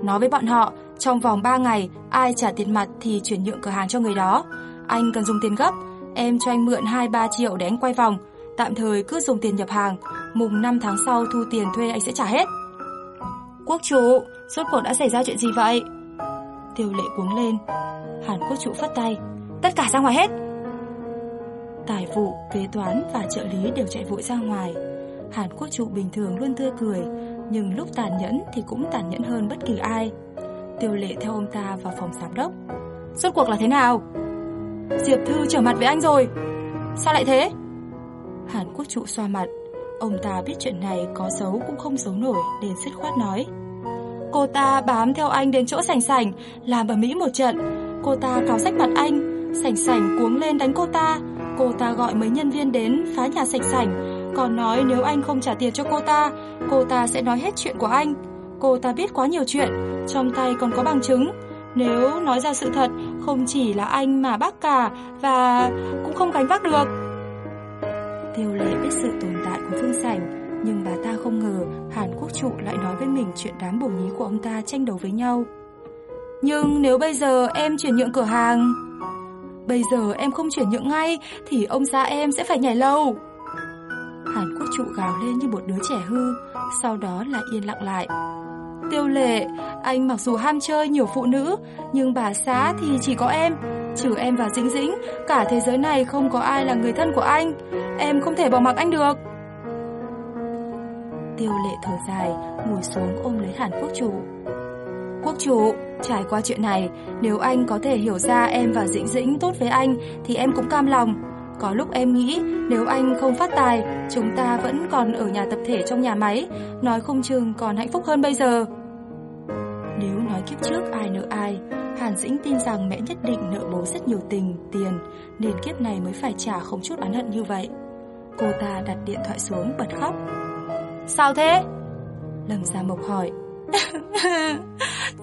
Nói với bọn họ, trong vòng 3 ngày, ai trả tiền mặt thì chuyển nhượng cửa hàng cho người đó. Anh cần dùng tiền gấp, em cho anh mượn 2-3 triệu để anh quay vòng. Tạm thời cứ dùng tiền nhập hàng, mùng 5 tháng sau thu tiền thuê anh sẽ trả hết. Quốc chủ, suốt cuộc đã xảy ra chuyện gì vậy? Tiêu lệ cuống lên. Hàn quốc chủ phất tay. Tất cả ra ngoài hết. Tài vụ, kế toán và trợ lý đều chạy vội ra ngoài. Hàn Quốc trụ bình thường luôn tươi cười, nhưng lúc tàn nhẫn thì cũng tàn nhẫn hơn bất kỳ ai. Tiêu lệ theo ông ta vào phòng giám đốc. Rốt cuộc là thế nào? Diệp Thư trở mặt với anh rồi. Sao lại thế? Hàn Quốc trụ xoa mặt. Ông ta biết chuyện này có xấu cũng không xấu nổi nên dứt khoát nói. Cô ta bám theo anh đến chỗ sảnh sảnh, làm ở Mỹ một trận. Cô ta cáo sách mặt anh, sảnh sảnh cuống lên đánh cô ta. Cô ta gọi mấy nhân viên đến phá nhà sạch sảnh Còn nói nếu anh không trả tiền cho cô ta Cô ta sẽ nói hết chuyện của anh. Cô ta biết quá nhiều chuyện, Trong tay còn có bằng chứng. Nếu nói ra sự thật, Không chỉ là anh mà bác cả Và cũng không gánh vác được. Tiêu lệ biết sự tồn tại của Phương Sảnh, Nhưng bà ta không ngờ Hàn Quốc Trụ lại nói với mình chuyện đám bổ nhí của ông ta tranh đấu với nhau. Nhưng nếu bây giờ em chuyển nhượng cửa hàng Bây giờ em không chuyển nhượng ngay, Thì ông xã em sẽ phải nhảy lâu Hàn Quốc trụ gào lên như một đứa trẻ hư, Sau đó lại yên lặng lại. Tiêu lệ, Anh mặc dù ham chơi nhiều phụ nữ, Nhưng bà xã thì chỉ có em, Trừ em và Dĩnh Dĩnh, Cả thế giới này không có ai là người thân của anh. Em không thể bỏ mặc anh được. Tiêu lệ thở dài, Ngồi xuống ôm lấy Hàn Quốc trụ. Quốc chủ, trải qua chuyện này, nếu anh có thể hiểu ra em và Dĩnh Dĩnh tốt với anh thì em cũng cam lòng. Có lúc em nghĩ nếu anh không phát tài, chúng ta vẫn còn ở nhà tập thể trong nhà máy, nói không chừng còn hạnh phúc hơn bây giờ. Nếu nói kiếp trước ai nợ ai, Hàn Dĩnh tin rằng mẹ nhất định nợ bố rất nhiều tình, tiền, nên kiếp này mới phải trả không chút oán hận như vậy. Cô ta đặt điện thoại xuống bật khóc. Sao thế? Lâm Gia Mộc hỏi.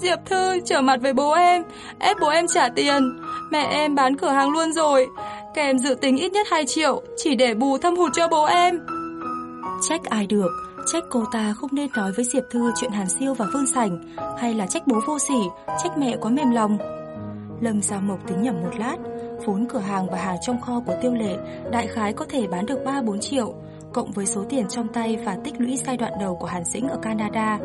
Diệp Thư trở mặt với bố em, ép bố em trả tiền. Mẹ em bán cửa hàng luôn rồi, kèm dự tính ít nhất 2 triệu, chỉ để bù thâm hụt cho bố em. Trách ai được, trách cô ta không nên nói với Diệp Thư chuyện Hàn Siêu và Vương Sảnh, hay là trách bố vô sỉ, trách mẹ quá mềm lòng. Lâm Gia Mộc tính nhầm một lát, vốn cửa hàng và hàng trong kho của Tiêu Lệ đại khái có thể bán được 3-4 triệu, cộng với số tiền trong tay và tích lũy giai đoạn đầu của Hàn Dĩnh ở Canada,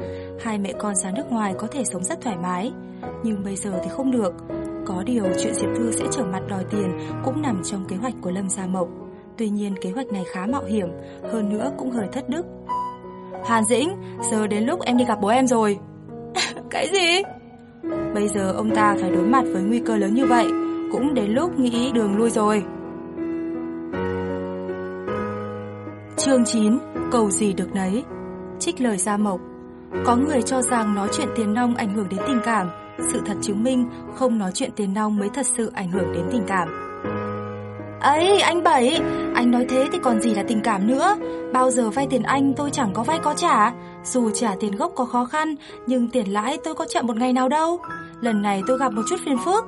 hai mẹ con ra nước ngoài có thể sống rất thoải mái. Nhưng bây giờ thì không được. Có điều chuyện Diệp Thư sẽ trở mặt đòi tiền cũng nằm trong kế hoạch của Lâm Gia Mộc. Tuy nhiên kế hoạch này khá mạo hiểm, hơn nữa cũng hơi thất đức. Hàn Dĩnh, giờ đến lúc em đi gặp bố em rồi. Cái gì? Bây giờ ông ta phải đối mặt với nguy cơ lớn như vậy, cũng đến lúc nghĩ đường lui rồi. Chương 9, cầu gì được nấy. Trích lời Gia Mộc. Có người cho rằng nói chuyện tiền nong ảnh hưởng đến tình cảm, sự thật chứng minh không nói chuyện tiền nong mới thật sự ảnh hưởng đến tình cảm. Ấy, anh Bảy, anh nói thế thì còn gì là tình cảm nữa. Bao giờ vay tiền anh tôi chẳng có vay có trả. Dù trả tiền gốc có khó khăn, nhưng tiền lãi tôi có chậm một ngày nào đâu. Lần này tôi gặp một chút phiền phức.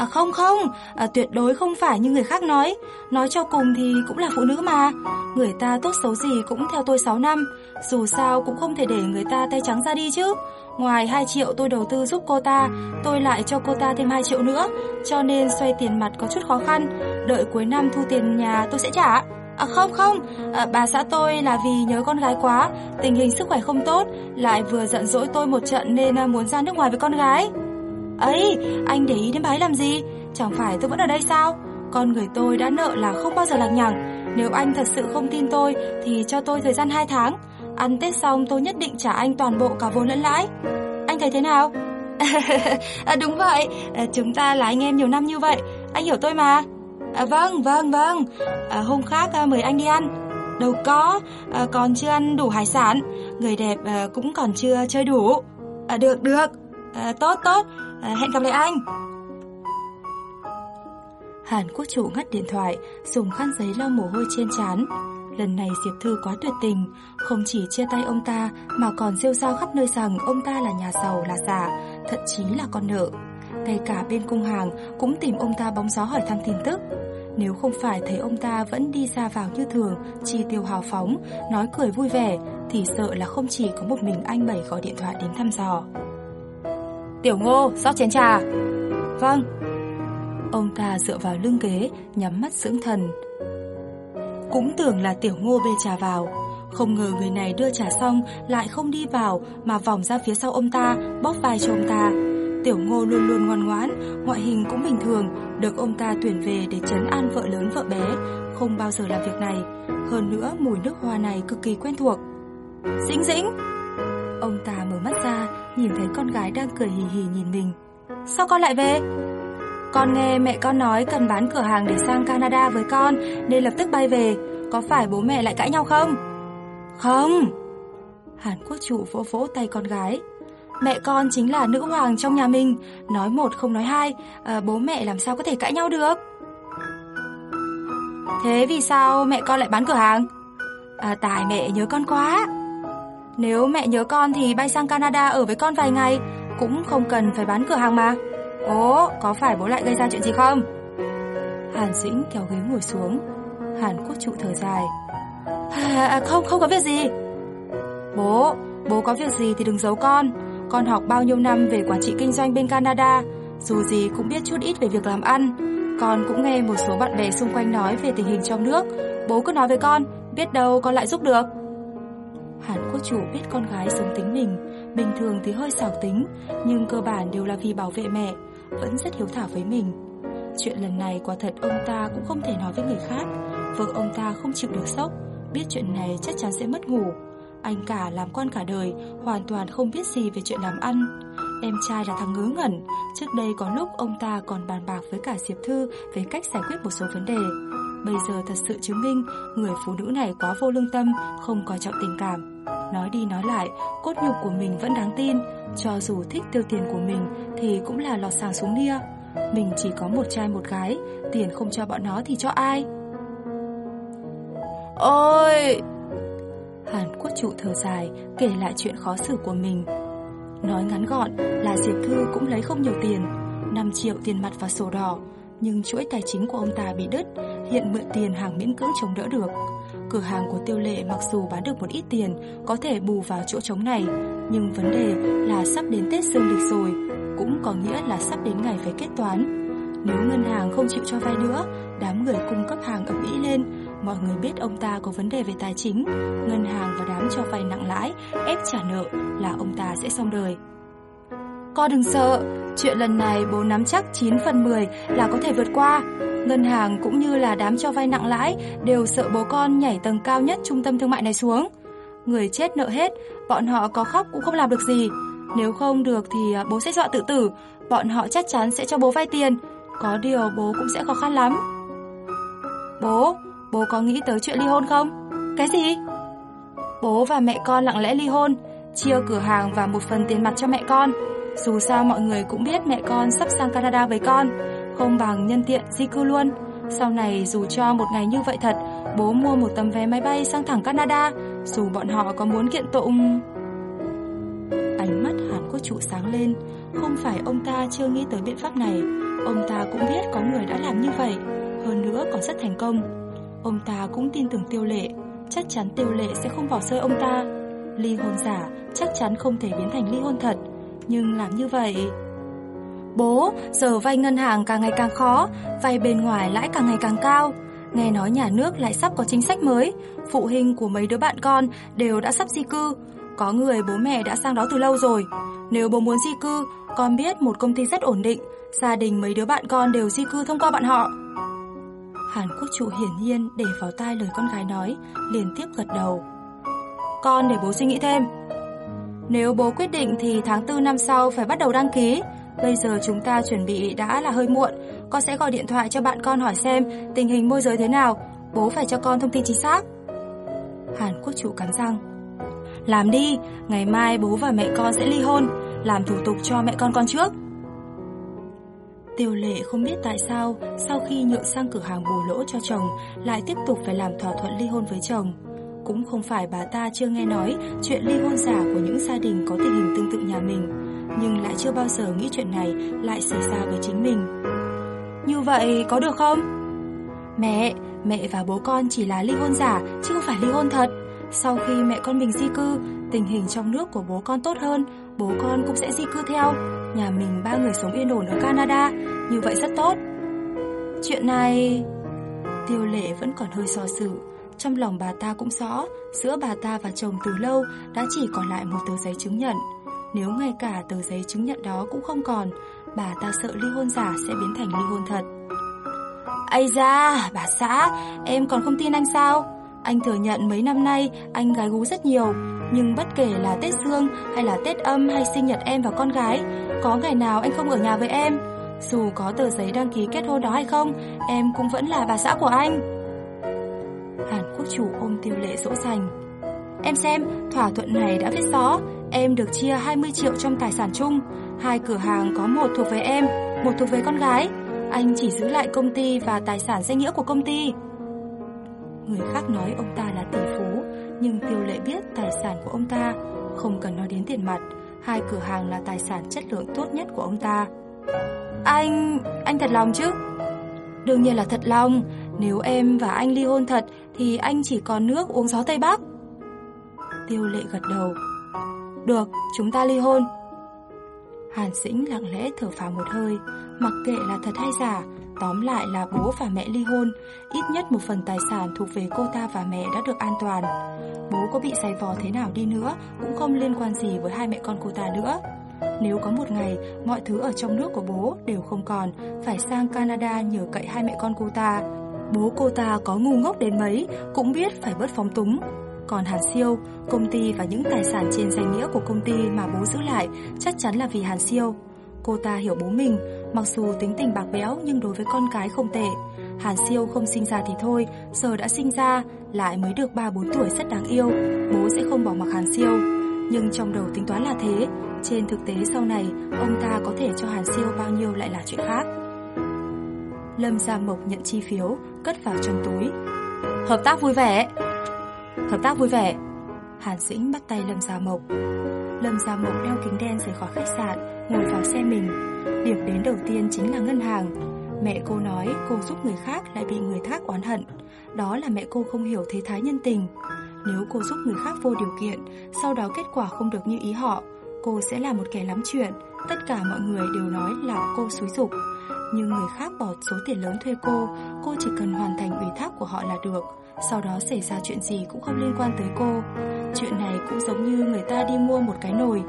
À không không, à, tuyệt đối không phải như người khác nói. Nói cho cùng thì cũng là phụ nữ mà. Người ta tốt xấu gì cũng theo tôi 6 năm. Dù sao cũng không thể để người ta tay trắng ra đi chứ. Ngoài 2 triệu tôi đầu tư giúp cô ta, tôi lại cho cô ta thêm 2 triệu nữa. Cho nên xoay tiền mặt có chút khó khăn. Đợi cuối năm thu tiền nhà tôi sẽ trả. À không không, à, bà xã tôi là vì nhớ con gái quá, tình hình sức khỏe không tốt, lại vừa giận dỗi tôi một trận nên à, muốn ra nước ngoài với con gái. Ấy, anh để ý đến bà ấy làm gì? Chẳng phải tôi vẫn ở đây sao? Con người tôi đã nợ là không bao giờ lạc nhằng. Nếu anh thật sự không tin tôi thì cho tôi thời gian 2 tháng. Ăn Tết xong tôi nhất định trả anh toàn bộ cả vốn lẫn lãi. Anh thấy thế nào? à, đúng vậy, à, chúng ta là anh em nhiều năm như vậy. Anh hiểu tôi mà. À, vâng, vâng, vâng. À, hôm khác à, mời anh đi ăn. Đâu có, à, còn chưa ăn đủ hải sản. Người đẹp à, cũng còn chưa chơi đủ. À, được, được. À, tốt, tốt. À, hẹn gặp lại anh. Hàn Quốc chủ ngắt điện thoại, dùng khăn giấy lau mồ hôi trên trán. Lần này Diệp Thư quá tuyệt tình, không chỉ chia tay ông ta mà còn rêu rao khắp nơi rằng ông ta là nhà giàu là giả, thậm chí là con nợ. Ngay cả bên cung hàng cũng tìm ông ta bóng gió hỏi thăm tin tức. Nếu không phải thấy ông ta vẫn đi ra vào như thường, chi tiêu hào phóng, nói cười vui vẻ, thì sợ là không chỉ có một mình anh Bảy gọi điện thoại đến thăm dò. Tiểu Ngô, rót chén trà. Vâng. Ông ta dựa vào lưng ghế, nhắm mắt dưỡng thần. Cũng tưởng là Tiểu Ngô bê trà vào, không ngờ người này đưa trà xong lại không đi vào mà vòng ra phía sau ông ta, bóp vai cho ông ta. Tiểu Ngô luôn luôn ngoan ngoãn, ngoại hình cũng bình thường, được ông ta tuyển về để trấn an vợ lớn vợ bé, không bao giờ làm việc này. Hơn nữa mùi nước hoa này cực kỳ quen thuộc. Dĩnh dĩnh! Ông ta mở mắt ra, nhìn thấy con gái đang cười hì hì nhìn mình. Sao con lại về? Con nghe mẹ con nói cần bán cửa hàng để sang Canada với con nên lập tức bay về. Có phải bố mẹ lại cãi nhau không? Không. Hàn Quốc chủ vỗ vỗ tay con gái. Mẹ con chính là nữ hoàng trong nhà mình, nói một không nói hai, à, bố mẹ làm sao có thể cãi nhau được? Thế vì sao mẹ con lại bán cửa hàng? À, tại mẹ nhớ con quá. Nếu mẹ nhớ con thì bay sang Canada ở với con vài ngày, cũng không cần phải bán cửa hàng mà. Ố, có phải bố lại gây ra chuyện gì không? Hàn Dĩnh kéo ghế ngồi xuống. Hàn Quốc trụ thở dài. À, à, không, không có việc gì. Bố, bố có việc gì thì đừng giấu con. Con học bao nhiêu năm về quản trị kinh doanh bên Canada, dù gì cũng biết chút ít về việc làm ăn. Con cũng nghe một số bạn bè xung quanh nói về tình hình trong nước. Bố cứ nói với con, biết đâu con lại giúp được. Hàn Quốc chủ biết con gái sống tính mình, bình thường thì hơi xảo tính, nhưng cơ bản đều là vì bảo vệ mẹ, vẫn rất hiếu thảo với mình. Chuyện lần này quả thật ông ta cũng không thể nói với người khác, vợ ông ta không chịu được sốc, biết chuyện này chắc chắn sẽ mất ngủ. Anh cả làm quan cả đời, hoàn toàn không biết gì về chuyện làm ăn. Em trai là thằng ngớ ngẩn, trước đây có lúc ông ta còn bàn bạc với cả Diệp Thư về cách giải quyết một số vấn đề. Bây giờ thật sự chứng minh người phụ nữ này quá vô lương tâm, không coi trọng tình cảm. Nói đi nói lại, cốt nhục của mình vẫn đáng tin, cho dù thích tiêu tiền của mình thì cũng là lọt sàng xuống nia. Mình chỉ có một trai một gái, tiền không cho bọn nó thì cho ai? Ôi! Hàn quốc trụ thở dài, kể lại chuyện khó xử của mình. Nói ngắn gọn là Diệp Thư cũng lấy không nhiều tiền, 5 triệu tiền mặt và sổ đỏ, nhưng chuỗi tài chính của ông ta bị đứt, hiện mượn tiền hàng miễn cưỡng chống đỡ được. Cửa hàng của Tiêu Lệ mặc dù bán được một ít tiền, có thể bù vào chỗ trống này, nhưng vấn đề là sắp đến Tết Dương lịch rồi, cũng có nghĩa là sắp đến ngày phải kết toán. Nếu ngân hàng không chịu cho vay nữa, đám người cung cấp hàng ập ĩ lên, mọi người biết ông ta có vấn đề về tài chính, ngân hàng và đám cho vay nặng lãi, ép trả nợ là ông ta sẽ xong đời. Con đừng sợ, chuyện lần này bố nắm chắc 9 phần 10 là có thể vượt qua. Ngân hàng cũng như là đám cho vay nặng lãi đều sợ bố con nhảy tầng cao nhất trung tâm thương mại này xuống. Người chết nợ hết, bọn họ có khóc cũng không làm được gì. Nếu không được thì à, bố sẽ dọa tự tử, bọn họ chắc chắn sẽ cho bố vay tiền. Có điều bố cũng sẽ khó khăn lắm. Bố, bố có nghĩ tới chuyện ly hôn không? Cái gì? Bố và mẹ con lặng lẽ ly hôn, chia cửa hàng và một phần tiền mặt cho mẹ con. Dù sao mọi người cũng biết mẹ con sắp sang Canada với con, không bằng nhân tiện di cư luôn. Sau này dù cho một ngày như vậy thật, bố mua một tấm vé máy bay sang thẳng Canada, dù bọn họ có muốn kiện tụng... Ánh mắt Hàn Quốc trụ sáng lên, không phải ông ta chưa nghĩ tới biện pháp này, ông ta cũng biết có người đã làm như vậy, hơn nữa còn rất thành công. Ông ta cũng tin tưởng tiêu lệ, chắc chắn tiêu lệ sẽ không bỏ rơi ông ta. Ly hôn giả chắc chắn không thể biến thành ly hôn thật, nhưng làm như vậy... Bố, giờ vay ngân hàng càng ngày càng khó, vay bên ngoài lãi càng ngày càng cao. Nghe nói nhà nước lại sắp có chính sách mới, phụ huynh của mấy đứa bạn con đều đã sắp di cư. Có người bố mẹ đã sang đó từ lâu rồi. Nếu bố muốn di cư, con biết một công ty rất ổn định, gia đình mấy đứa bạn con đều di cư thông qua bạn họ. Hàn Quốc trụ hiển nhiên để vào tai lời con gái nói, liền tiếp gật đầu. Con để bố suy nghĩ thêm. Nếu bố quyết định thì tháng 4 năm sau phải bắt đầu đăng ký. Bây giờ chúng ta chuẩn bị đã là hơi muộn. Con sẽ gọi điện thoại cho bạn con hỏi xem tình hình môi giới thế nào. Bố phải cho con thông tin chính xác. Hàn Quốc chủ cắn răng. Làm đi, ngày mai bố và mẹ con sẽ ly hôn. Làm thủ tục cho mẹ con con trước. Tiêu lệ không biết tại sao sau khi nhượng sang cửa hàng bù lỗ cho chồng lại tiếp tục phải làm thỏa thuận ly hôn với chồng. Cũng không phải bà ta chưa nghe nói chuyện ly hôn giả của những gia đình có tình hình tương tự nhà mình, nhưng lại chưa bao giờ nghĩ chuyện này lại xảy ra với chính mình. Như vậy có được không? Mẹ, mẹ và bố con chỉ là ly hôn giả chứ không phải ly hôn thật. Sau khi mẹ con mình di cư, tình hình trong nước của bố con tốt hơn, bố con cũng sẽ di cư theo. Nhà mình ba người sống yên ổn ở Canada, như vậy rất tốt. Chuyện này... Tiêu lệ vẫn còn hơi so sự. Trong lòng bà ta cũng rõ, giữa bà ta và chồng từ lâu đã chỉ còn lại một tờ giấy chứng nhận. Nếu ngay cả tờ giấy chứng nhận đó cũng không còn, bà ta sợ ly hôn giả sẽ biến thành ly hôn thật. Ây da, bà xã, em còn không tin anh sao? Anh thừa nhận mấy năm nay anh gái gú rất nhiều, nhưng bất kể là Tết Dương hay là Tết âm hay sinh nhật em và con gái, có ngày nào anh không ở nhà với em. Dù có tờ giấy đăng ký kết hôn đó hay không, em cũng vẫn là bà xã của anh. Quốc chủ ôm tiêu lệ dỗ dành. Em xem, thỏa thuận này đã viết rõ, em được chia 20 triệu trong tài sản chung. Hai cửa hàng có một thuộc về em, một thuộc về con gái. Anh chỉ giữ lại công ty và tài sản danh nghĩa của công ty. Người khác nói ông ta là tỷ phú, nhưng Tiêu Lệ biết tài sản của ông ta, không cần nói đến tiền mặt, hai cửa hàng là tài sản chất lượng tốt nhất của ông ta. Anh, anh thật lòng chứ? Đương nhiên là thật lòng, nếu em và anh ly hôn thật thì anh chỉ còn nước uống gió Tây Bắc. Tiêu Lệ gật đầu. Được, chúng ta ly hôn. Hàn Dĩnh lặng lẽ thở phào một hơi, mặc kệ là thật hay giả, Tóm lại là bố và mẹ ly hôn, ít nhất một phần tài sản thuộc về cô ta và mẹ đã được an toàn. Bố có bị giày vò thế nào đi nữa cũng không liên quan gì với hai mẹ con cô ta nữa. Nếu có một ngày mọi thứ ở trong nước của bố đều không còn, phải sang Canada nhờ cậy hai mẹ con cô ta. Bố cô ta có ngu ngốc đến mấy cũng biết phải bớt phóng túng. Còn Hàn Siêu, công ty và những tài sản trên danh nghĩa của công ty mà bố giữ lại chắc chắn là vì Hàn Siêu. Cô ta hiểu bố mình, mặc dù tính tình bạc béo nhưng đối với con cái không tệ. Hàn Siêu không sinh ra thì thôi, giờ đã sinh ra, lại mới được 3-4 tuổi rất đáng yêu, bố sẽ không bỏ mặc Hàn Siêu. Nhưng trong đầu tính toán là thế, trên thực tế sau này, ông ta có thể cho Hàn Siêu bao nhiêu lại là chuyện khác. Lâm Gia Mộc nhận chi phiếu, cất vào trong túi. Hợp tác vui vẻ! Hợp tác vui vẻ! Hàn Dĩnh bắt tay Lâm Gia Mộc. Lâm Gia Mộc đeo kính đen rời khỏi khách sạn, ngồi vào xe mình. Điểm đến đầu tiên chính là ngân hàng. Mẹ cô nói cô giúp người khác lại bị người khác oán hận. Đó là mẹ cô không hiểu thế thái nhân tình. Nếu cô giúp người khác vô điều kiện, sau đó kết quả không được như ý họ, cô sẽ là một kẻ lắm chuyện. Tất cả mọi người đều nói là cô xúi dục. Nhưng người khác bỏ số tiền lớn thuê cô, cô chỉ cần hoàn thành ủy thác của họ là được. Sau đó xảy ra chuyện gì cũng không liên quan tới cô. Chuyện này cũng giống như người ta đi mua một cái nồi,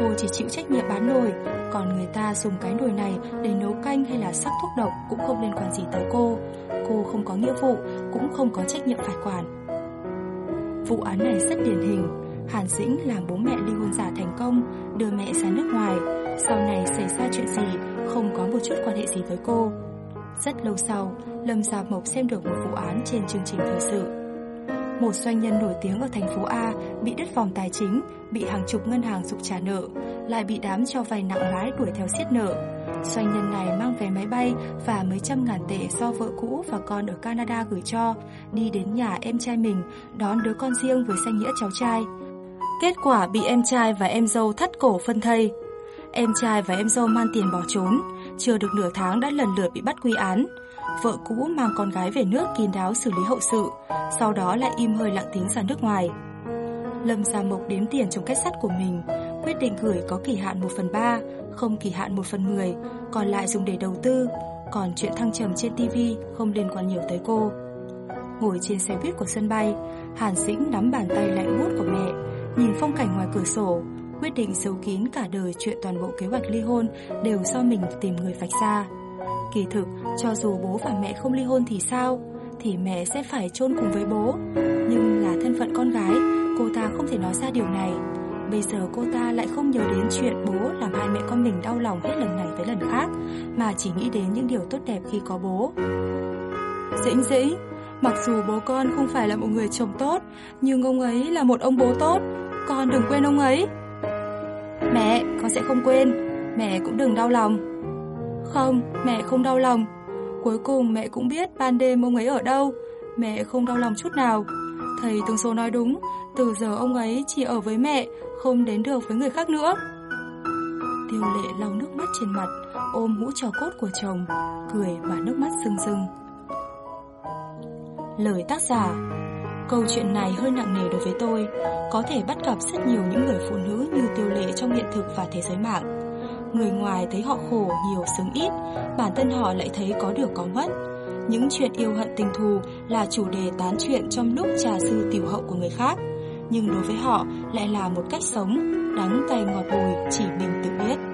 cô chỉ chịu trách nhiệm bán nồi, còn người ta dùng cái nồi này để nấu canh hay là sắc thuốc độc cũng không liên quan gì tới cô. Cô không có nghĩa vụ, cũng không có trách nhiệm phải quản. Vụ án này rất điển hình. Hàn Dĩnh làm bố mẹ ly hôn giả thành công, đưa mẹ ra nước ngoài. Sau này xảy ra chuyện gì, không có một chút quan hệ gì với cô. Rất lâu sau, Lâm Gia Mộc xem được một vụ án trên chương trình thời sự. Một doanh nhân nổi tiếng ở thành phố A bị đứt vòng tài chính, bị hàng chục ngân hàng dục trả nợ, lại bị đám cho vay nặng lãi đuổi theo siết nợ. Doanh nhân này mang vé máy bay và mấy trăm ngàn tệ do vợ cũ và con ở Canada gửi cho, đi đến nhà em trai mình, đón đứa con riêng với danh nghĩa cháu trai. Kết quả bị em trai và em dâu thắt cổ phân thây. Em trai và em dâu mang tiền bỏ trốn, chưa được nửa tháng đã lần lượt bị bắt quy án. Vợ cũ mang con gái về nước kín đáo xử lý hậu sự, sau đó lại im hơi lặng tiếng ra nước ngoài. Lâm Gia Mộc đếm tiền trong kết sắt của mình, quyết định gửi có kỳ hạn 1 phần 3, không kỳ hạn 1 phần 10, còn lại dùng để đầu tư, còn chuyện thăng trầm trên TV không liên quan nhiều tới cô. Ngồi trên xe buýt của sân bay, Hàn Dĩnh nắm bàn tay lạnh buốt của mẹ, nhìn phong cảnh ngoài cửa sổ, quyết định giấu kín cả đời chuyện toàn bộ kế hoạch ly hôn đều do mình tìm người vạch ra. Kỳ thực, cho dù bố và mẹ không ly hôn thì sao, thì mẹ sẽ phải chôn cùng với bố. Nhưng là thân phận con gái, cô ta không thể nói ra điều này. Bây giờ cô ta lại không nhớ đến chuyện bố làm hai mẹ con mình đau lòng hết lần này tới lần khác, mà chỉ nghĩ đến những điều tốt đẹp khi có bố. Dĩnh dĩnh, mặc dù bố con không phải là một người chồng tốt, nhưng ông ấy là một ông bố tốt, con đừng quên ông ấy. Mẹ, con sẽ không quên, mẹ cũng đừng đau lòng. Không, mẹ không đau lòng. Cuối cùng mẹ cũng biết ban đêm ông ấy ở đâu, mẹ không đau lòng chút nào. Thầy Tương Số nói đúng, từ giờ ông ấy chỉ ở với mẹ, không đến được với người khác nữa. Tiêu lệ lau nước mắt trên mặt, ôm mũ trò cốt của chồng, cười và nước mắt rưng rưng. Lời tác giả Câu chuyện này hơi nặng nề đối với tôi, có thể bắt gặp rất nhiều những người phụ nữ như tiêu lệ trong hiện thực và thế giới mạng. Người ngoài thấy họ khổ nhiều sướng ít, bản thân họ lại thấy có được có mất. Những chuyện yêu hận tình thù là chủ đề tán chuyện trong lúc trà sư tiểu hậu của người khác, nhưng đối với họ lại là một cách sống, đắng cay ngọt bùi chỉ mình tự biết.